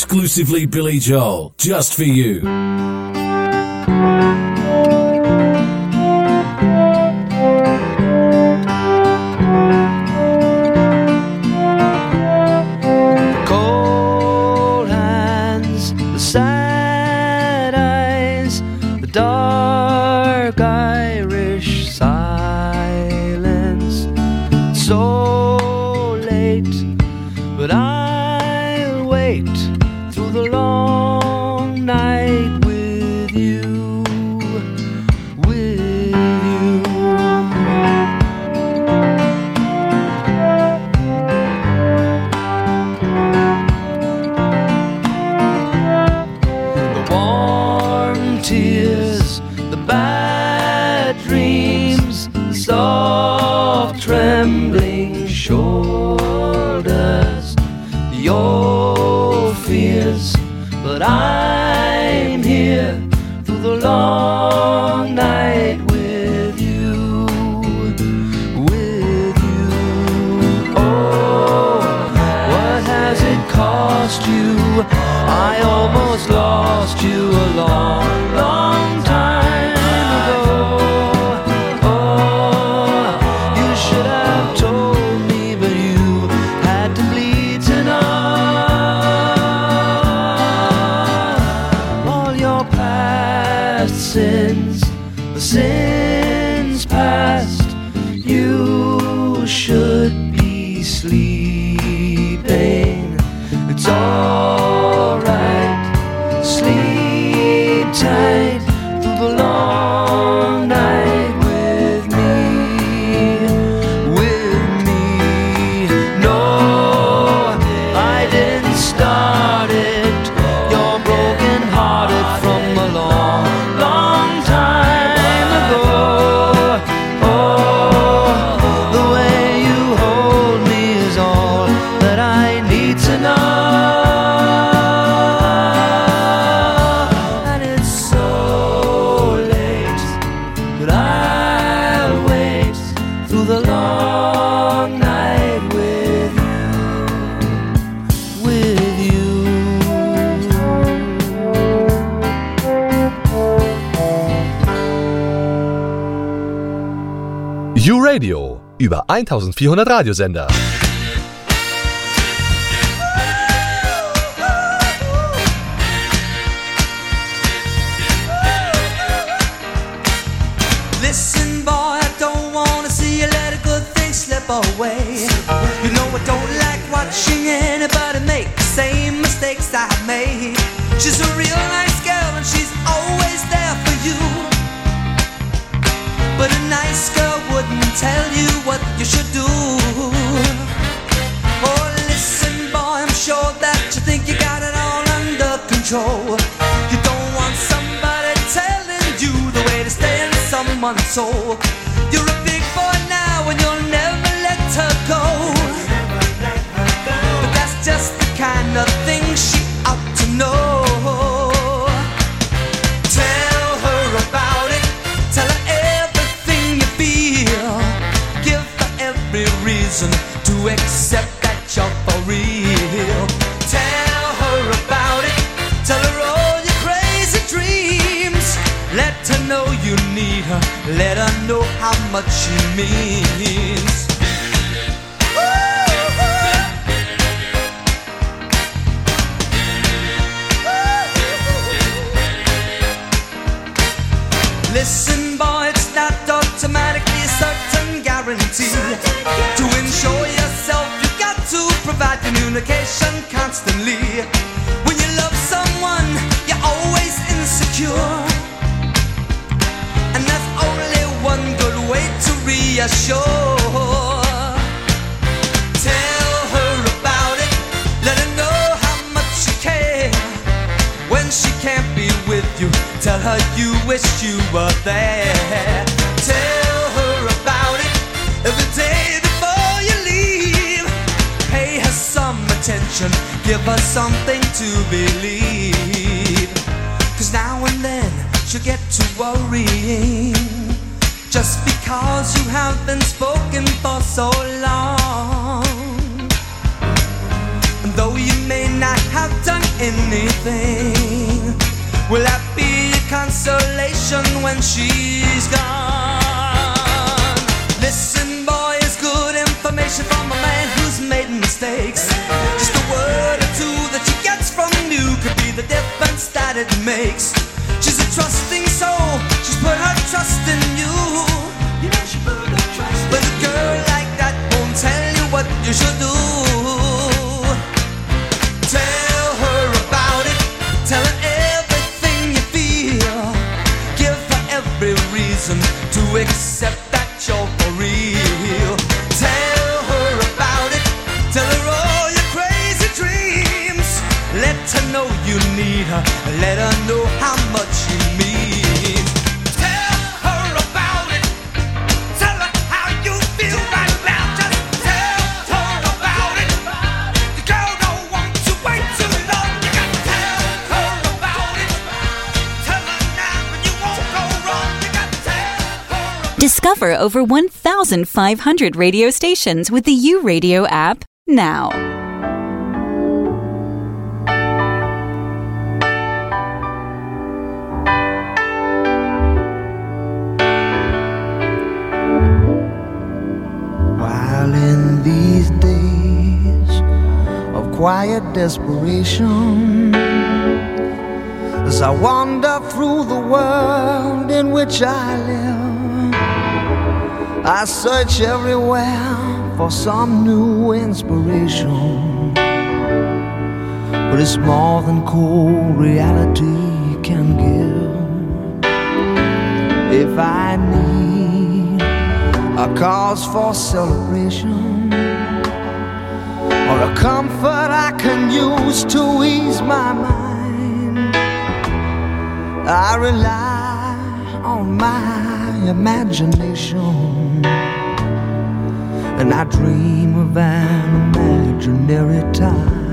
exclusively Billy Joel, just for you. über 1400 Radiosender. Listen, boy, I don't wanna see you let a good thing slip away. You know I don't like watching anybody make the same mistakes I made. She's a one soul. what you mean. over 1,500 radio stations with the YouRadio app now. While in these days of quiet desperation, as I wander through the world in which I live. I search everywhere for some new inspiration. But it's more than cold reality can give. If I need a cause for celebration or a comfort I can use to ease my mind, I rely on my imagination. And I dream of an imaginary time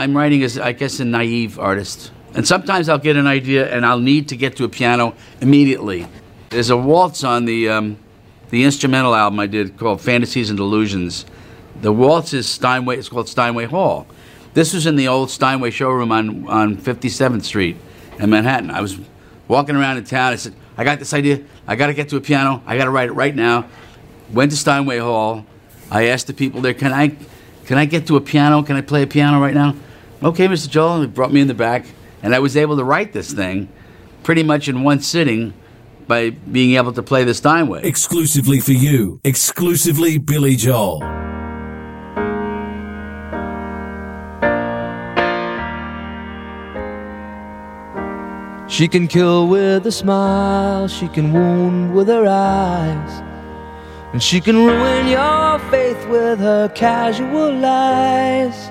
I'm, writing as, I guess, a naive artist. And sometimes I'll get an idea and I'll need to get to a piano immediately. There's a waltz on the, um, the instrumental album I did called Fantasies and Delusions. The waltz is Steinway, it's called Steinway Hall. This was in the old Steinway showroom on, on 57th Street in Manhattan. I was walking around in town. I said, I got this idea. I got to get to a piano. I got to write it right now. Went to Steinway Hall. I asked the people there, can I, can I get to a piano? Can I play a piano right now? Okay, Mr. Joel. They brought me in the back, and I was able to write this thing pretty much in one sitting by being able to play the Steinway. Exclusively for you. Exclusively Billy Joel. She can kill with a smile, she can wound with her eyes, and she can ruin your faith with her casual lies.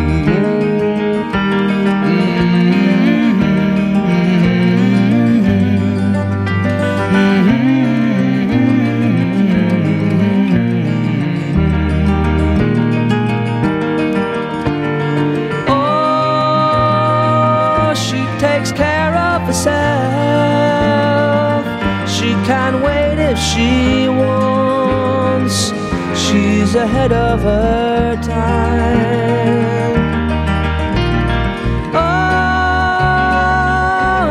She wants. She's ahead of her time. Oh,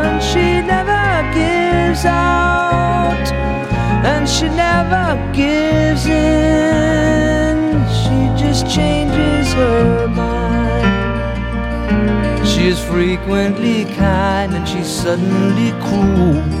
and she never gives out, and she never gives in. She just changes her mind. She is frequently kind and she's suddenly cruel.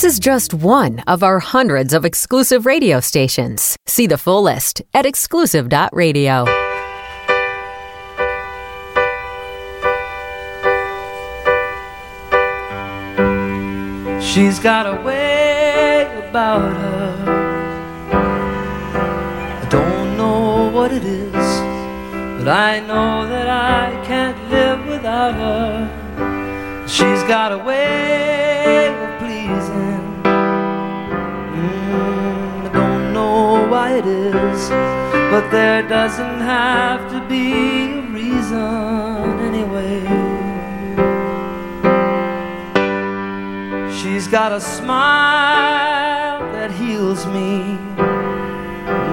This is just one of our hundreds of exclusive radio stations. See the full list at exclusive.radio. She's got a way about her. I don't know what it is, but I know that I can't live without her. She's got a way it is, but there doesn't have to be a reason anyway. She's got a smile that heals me.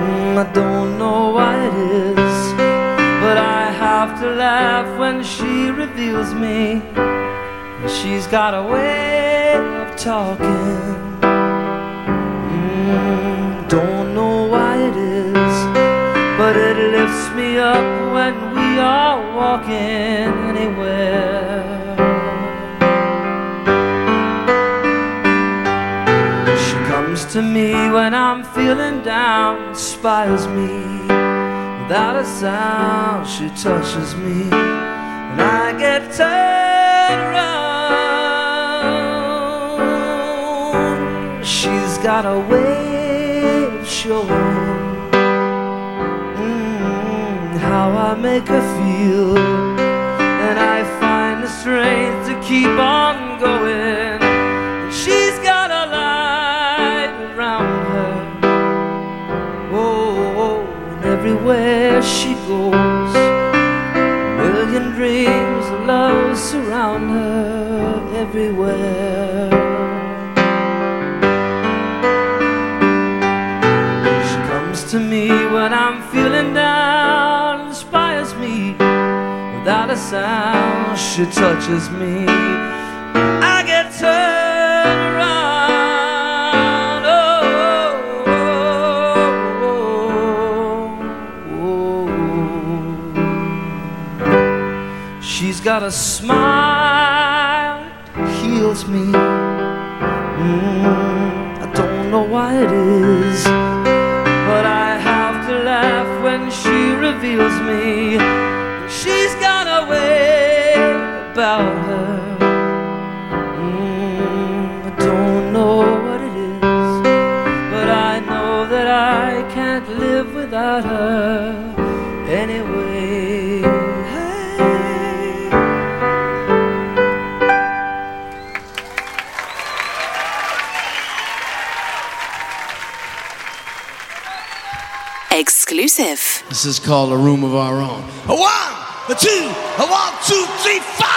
Mm, I don't know why it is, but I have to laugh when she reveals me. She's got a way of talking. Mm, don't know me up when we are walking anywhere. She comes to me when I'm feeling down, inspires me. Without a sound, she touches me, and I get turned around. She's got a way of showing how I make her feel, and I find the strength to keep on going. She's got a light around her. Oh, and everywhere she goes, a million dreams of love surround her everywhere. She comes to me when I'm feeling down, without a sound. She touches me. I get turned around. Oh, oh, oh. She's got a smile that heals me. Mm, I don't know why it is, but I have to laugh when she reveals me. About her. Mm, I don't know what it is, but I know that I can't live without her anyway. Exclusive. This is called a room of our own. A one, a two, a one, two, three, four.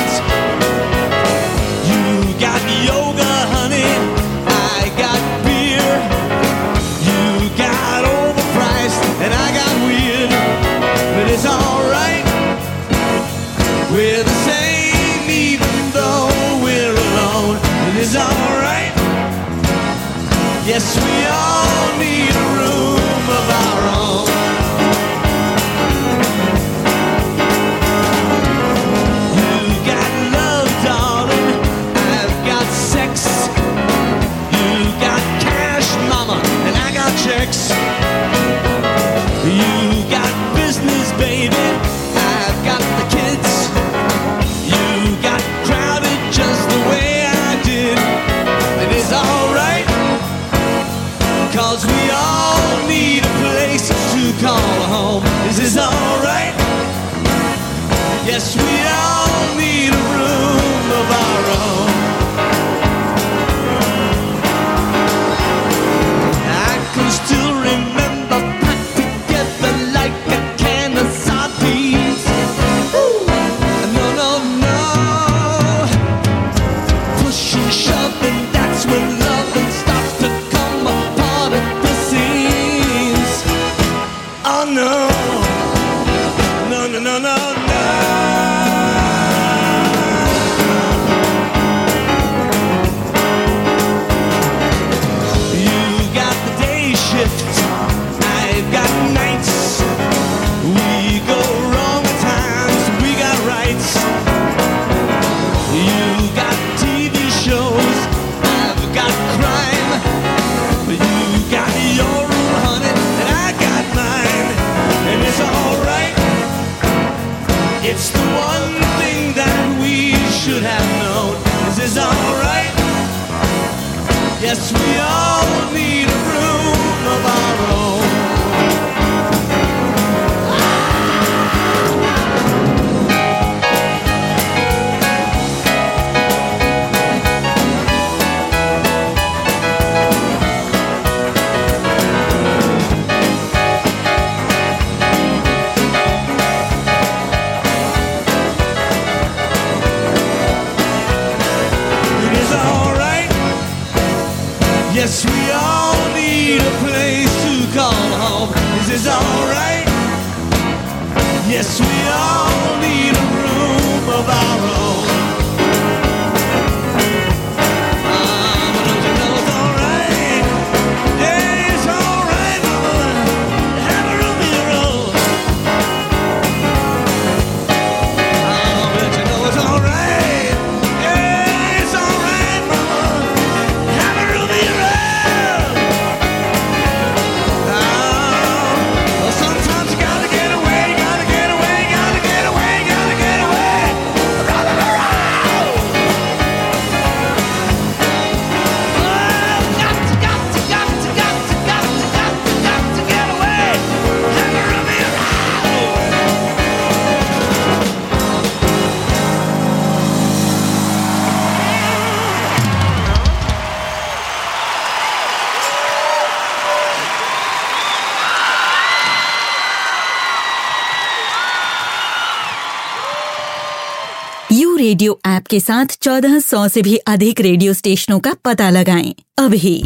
Radio app के साथ 1400 से भी अधिक radio स्टेशनों का पता लगाएँ अभी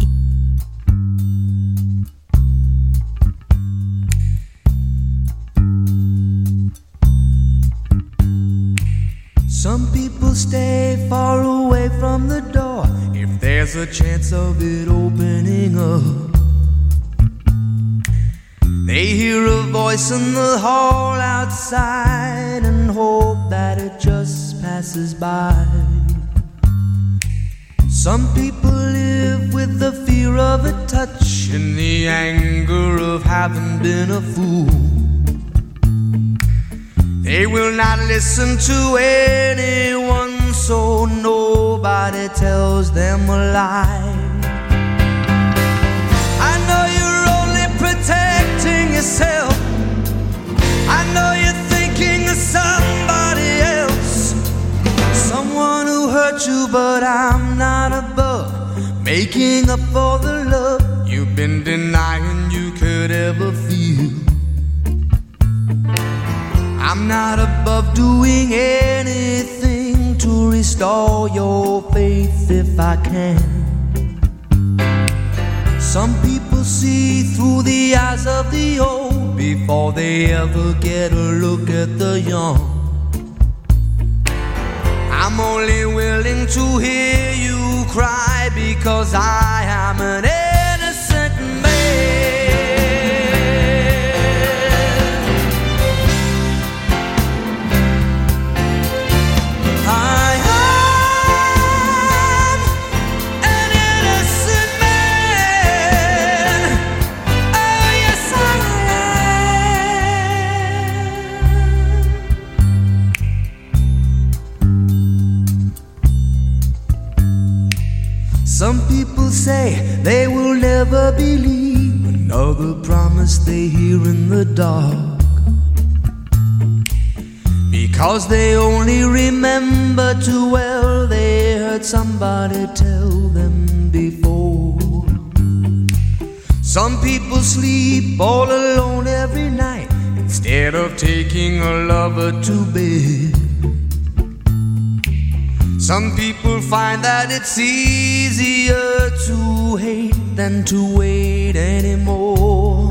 Some people stay far away from the door if there's a chance of it opening up. They hear a voice in the hall outside and hope that it just passes by. Some people live with the fear of a touch and the anger of having been a fool. They will not listen to anyone, so nobody tells them a lie. I know you're only protecting yourself. I know you're thinking of somebody you, but I'm not above making up for the love you've been denying you could ever feel. I'm not above doing anything to restore your faith if I can. Some people see through the eyes of the old before they ever get a look at the young. I'm only willing to hear you cry because I am an say they will never believe another promise they hear in the dark. Cause they only remember too well they heard somebody tell them before. Some people sleep all alone every night instead of taking a lover to bed. Some people find that it's easier to hate than to wait anymore.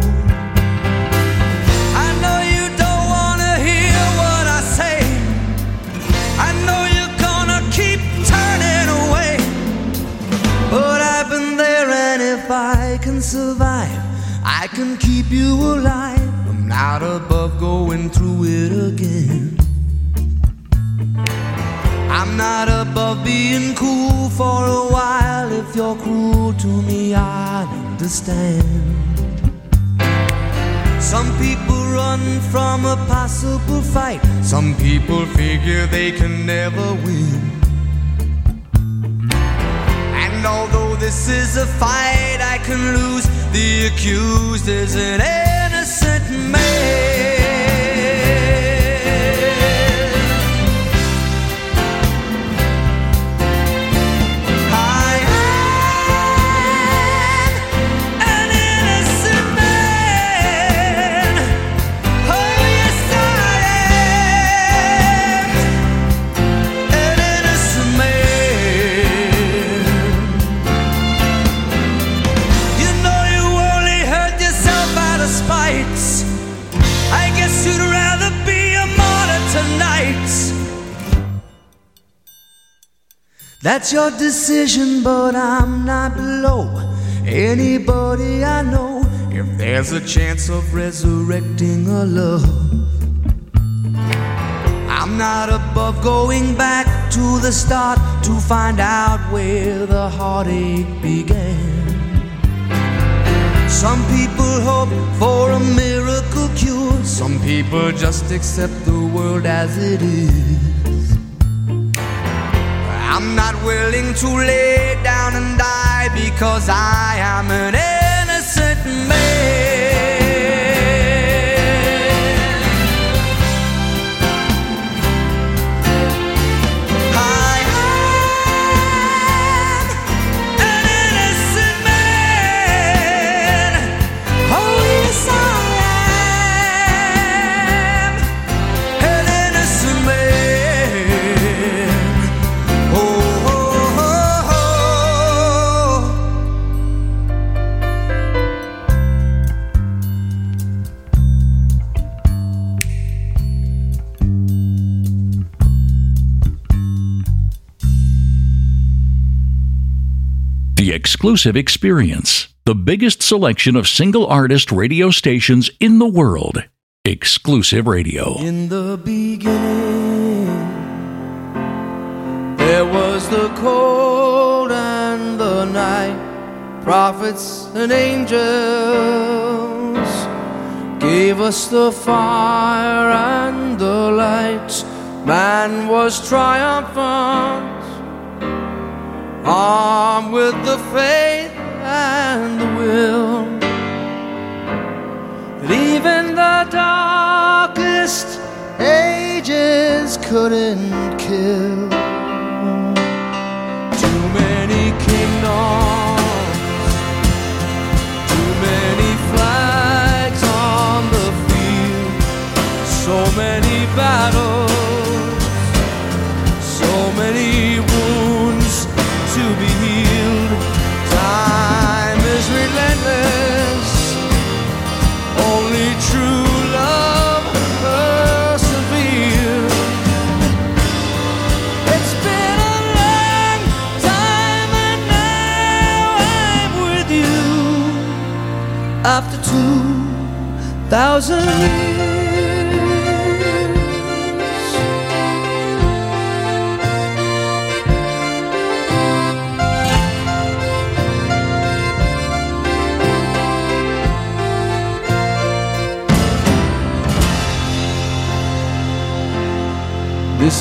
I know you don't wanna hear what I say. I know you're gonna keep turning away. But I've been there, and if I can survive, I can keep you alive. I'm not above going through it again. I'm not above being cool for a while. If you're cruel to me, I understand. Some people run from a possible fight. Some people figure they can never win. And although this is a fight I can lose, the accused is an innocent man. That's your decision, but I'm not below anybody I know. If there's a chance of resurrecting a love, I'm not above going back to the start to find out where the heartache began. Some people hope for a miracle cure, some people just accept the world as it is. I'm not willing to lay down and die because I am an innocent man. Exclusive experience. The biggest selection of single artist radio stations in the world. Exclusive radio. In the beginning, there was the cold and the night, prophets and angels gave us the fire and the light. Man was triumphant, armed with the faith and the will. That even the darkest ages couldn't kill. Too many kingdoms, too many flags on the field, so many battles, This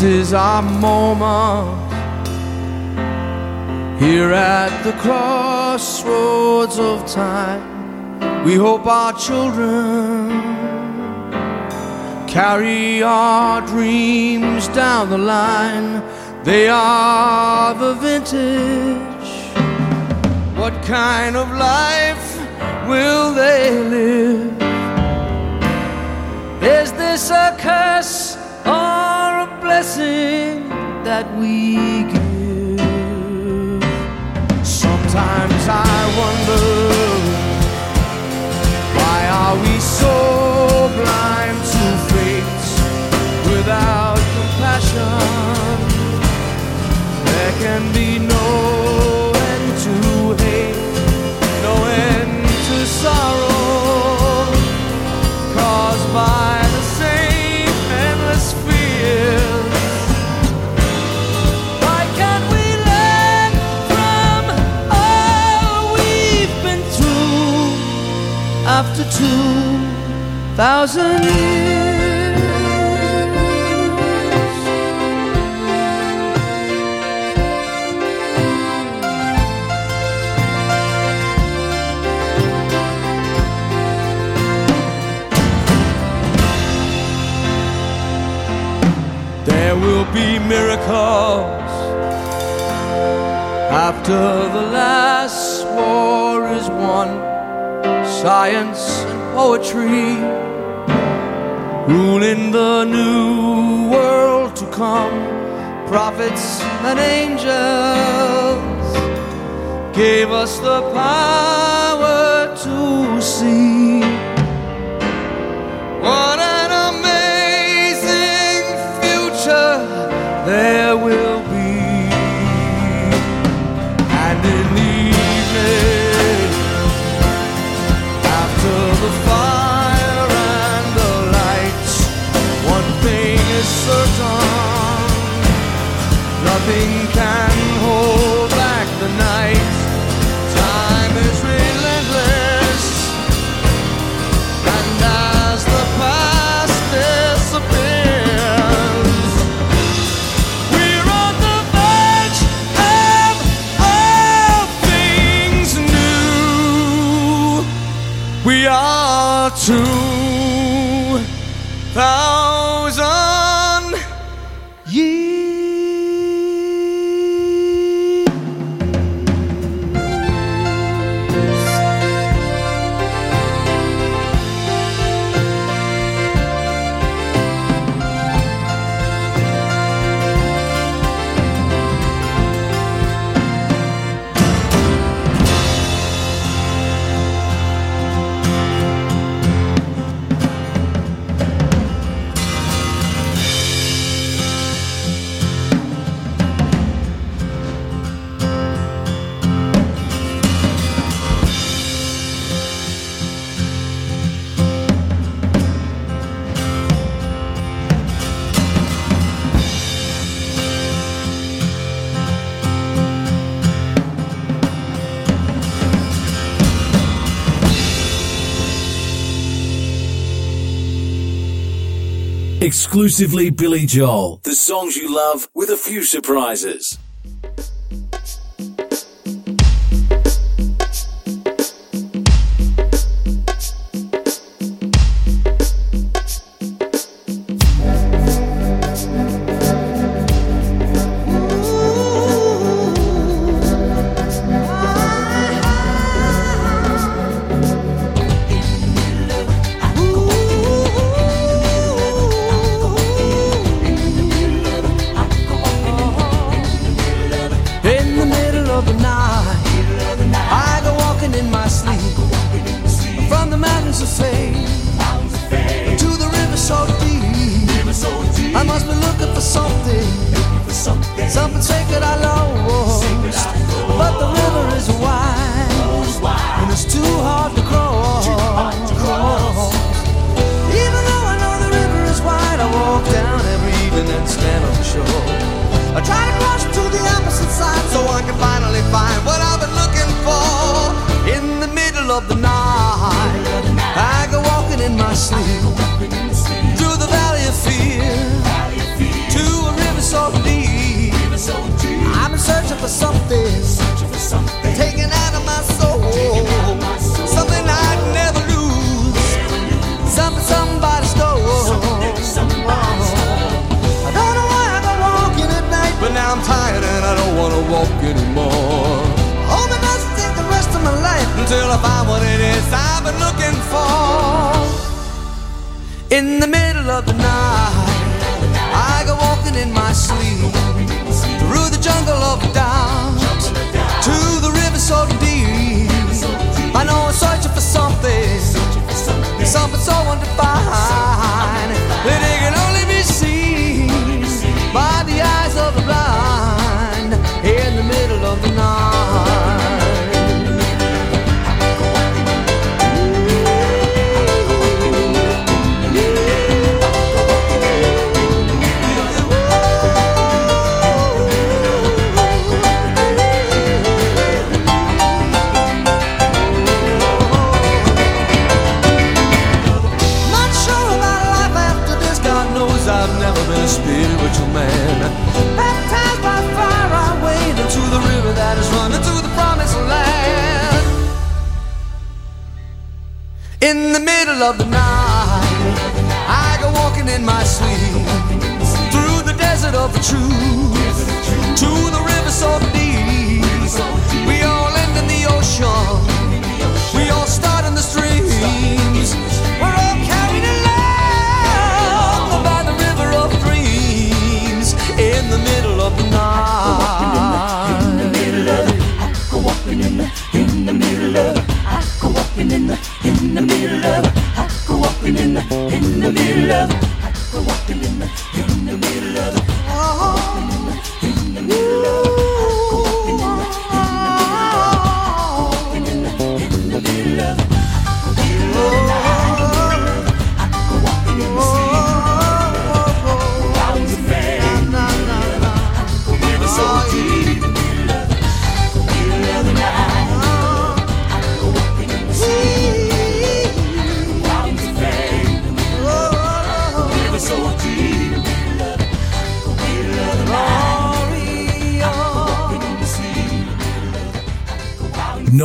is our moment here at the crossroads of time. We hope our children carry our dreams down the line. They are the vintage. What kind of life will they live? Is this a curse or a blessing that we give? Sometimes I wonder why are we so blind fate without compassion? There can be no end to hate, no end to sorrow, caused by the same endless fears. Why can't we learn from all we've been through after two thousand years? There will be miracles after the last war is won. Science and poetry ruling the new world to come. Prophets and angels gave us the power to see. Are Exclusively Billy Joel. The songs you love with a few surprises. of the night. I go walking in my sleep through the valley of fear to a river so deep. I've been searching for something, taken out of my soul, something I'd never lose, something somebody stole. I don't know why I walking at night, but now I'm tired and I don't wanna walk anymore until I find what it is I've been looking for. In the middle of the night, I go walking in my sleep through the jungle of doubt middle of the night, I go walking in my sleep through the desert of the truth to the river so deep. We all end in the ocean. We all start in the streams. We're all carried along by the river of dreams in the middle of the night. In the middle of go walking in the in the middle of go walking in the in the middle of in the in the middle of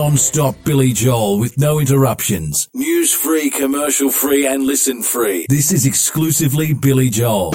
Non-stop Billy Joel with no interruptions. News free, commercial free and listen free. This is exclusively Billy Joel.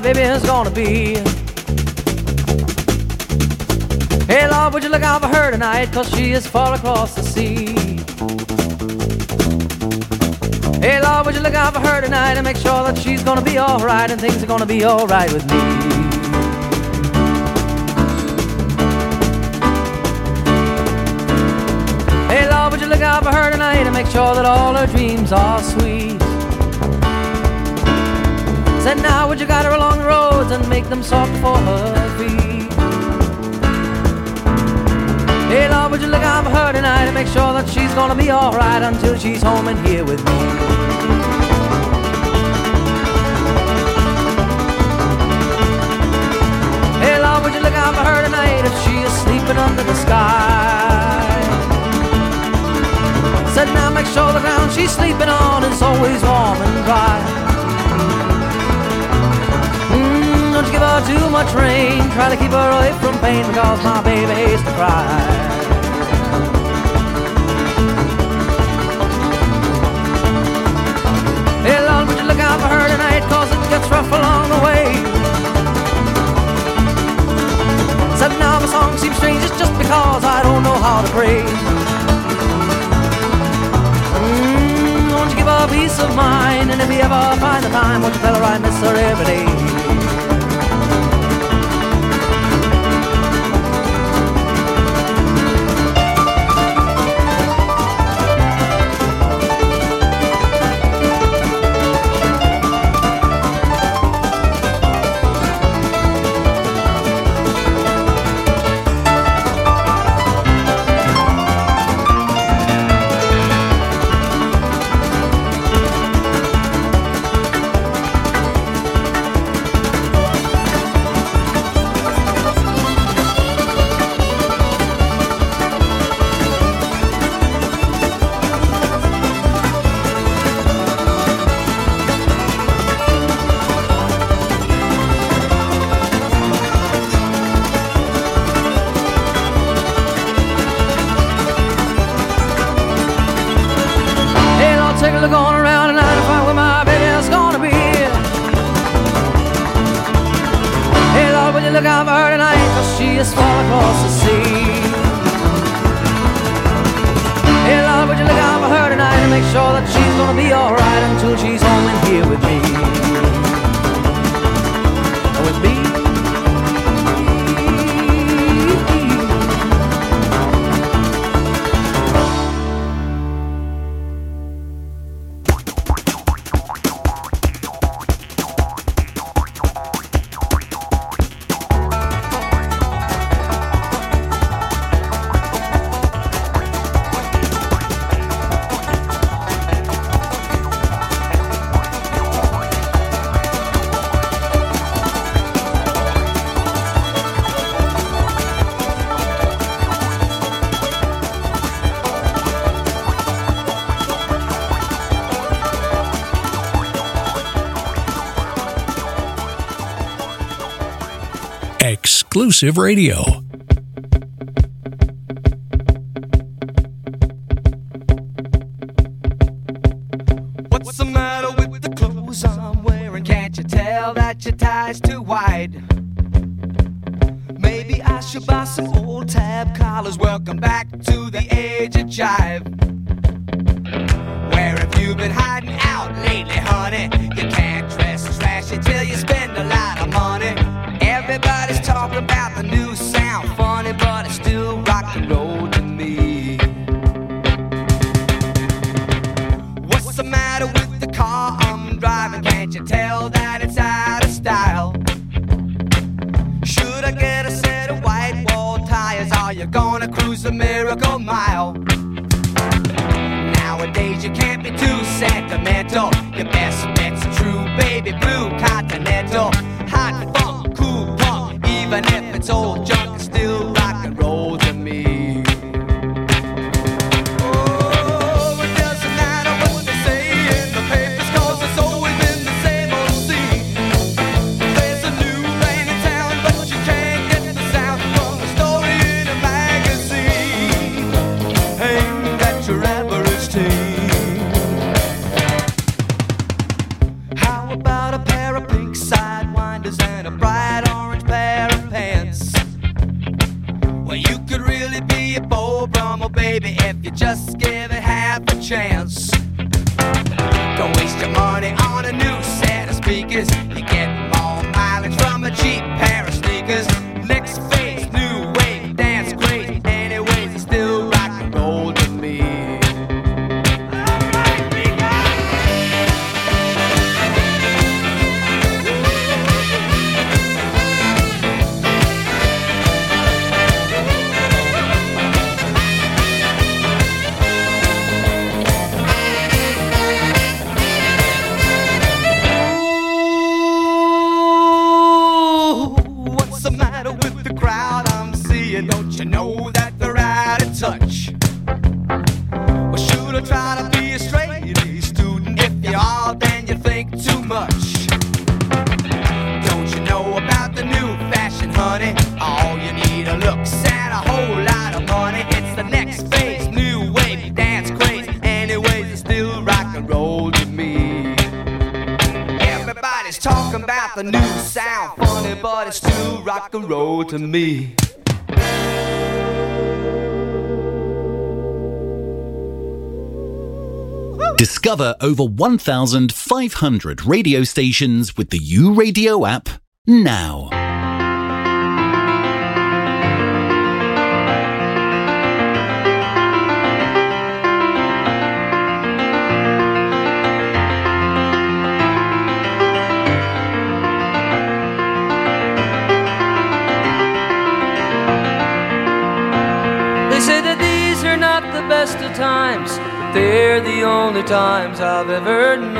Baby is gonna be. Hey, Lord, would you look out for her tonight? Cause she is far across the sea. Hey, Lord, would you look out for her tonight and make sure that she's gonna be alright and things are gonna be alright with me. Hey, Lord, would you look out for her tonight and make sure that all her dreams are sweet? Said now would you guide her along the roads and make them soft for her feet? Hey Lord, would you look out for her tonight and make sure that she's gonna be alright until she's home and here with me? Hey Lord, would you look out for her tonight if she is sleeping under the sky? Said now make sure the ground she's sleeping on is always warm and dry. Her too much rain. Try to keep her away from pain because my baby hates to cry. Hey, Lord, would you look out for her tonight? Cause it gets rough along the way. Said now my song seems strange, it's just because I don't know how to pray. Mm, won't you give her peace of mind? And if you ever find the time, won't you tell her I miss her every day? Progressive Radio. over 1,500 radio stations with the YouRadio app now. times I've ever known.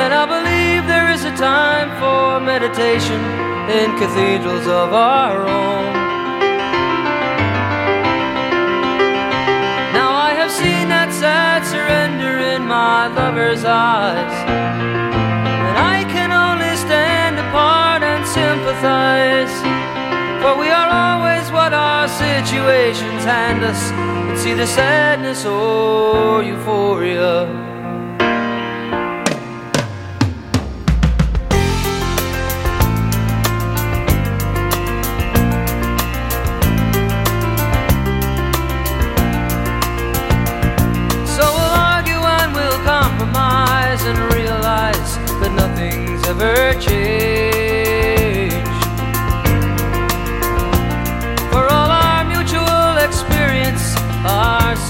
And I believe there is a time for meditation in cathedrals of our own. Now I have seen that sad surrender in my lover's eyes. And I can only stand apart and sympathize. We are always what our situations hand us. And see the sadness or euphoria.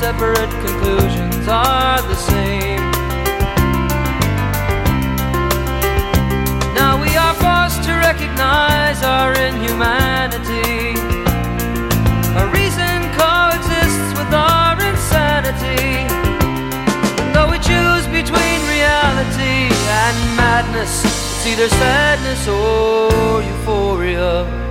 separate conclusions are the same. Now we are forced to recognize our inhumanity. Our reason coexists with our insanity. And though we choose between reality and madness, it's either sadness or euphoria.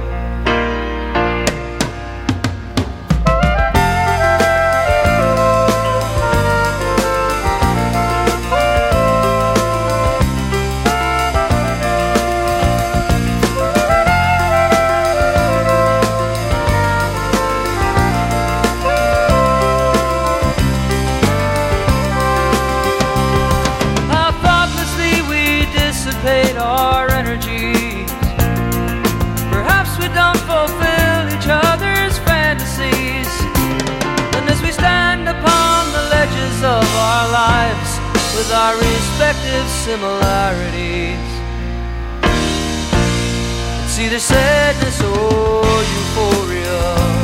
similarities. It's either sadness or euphoria.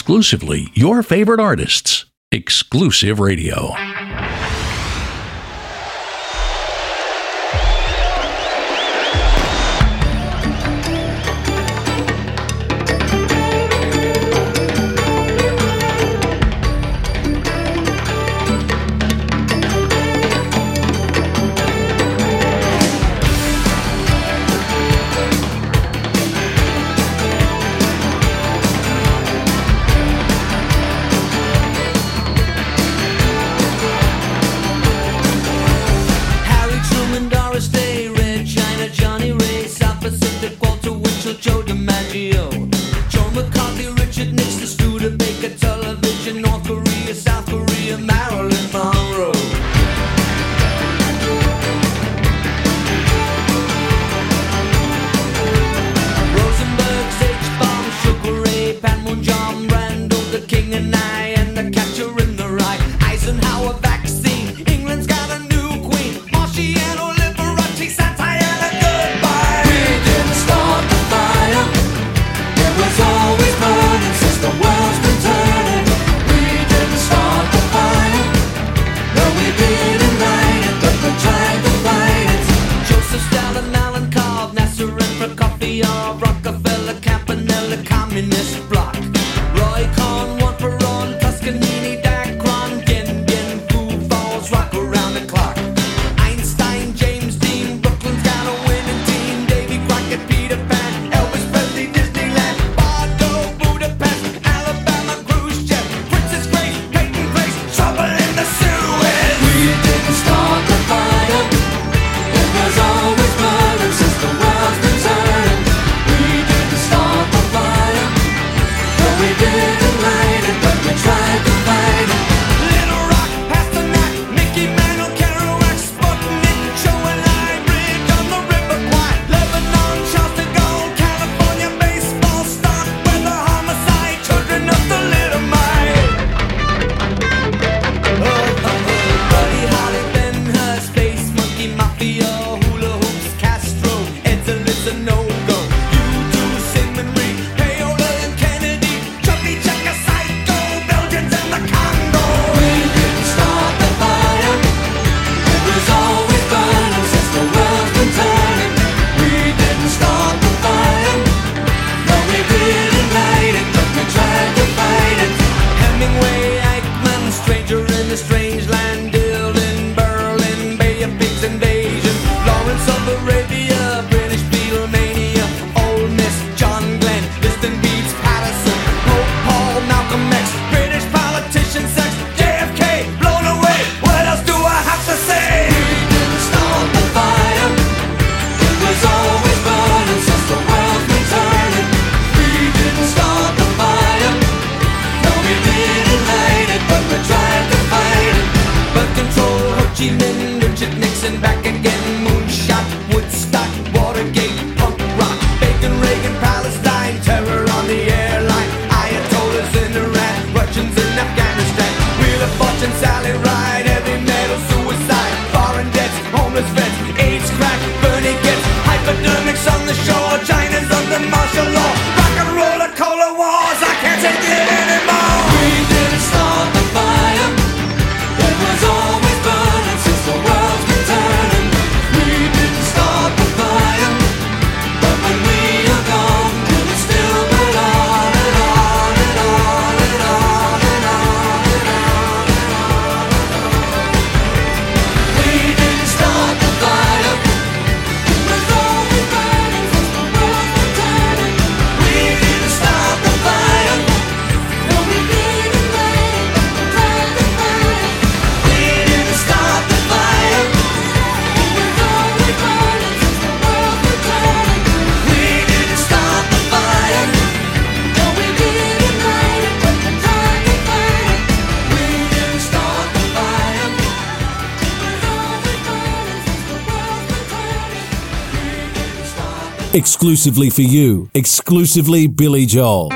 exclusively your favorite artists. Exclusive Radio. Exclusively for you. Exclusively Billy Joel.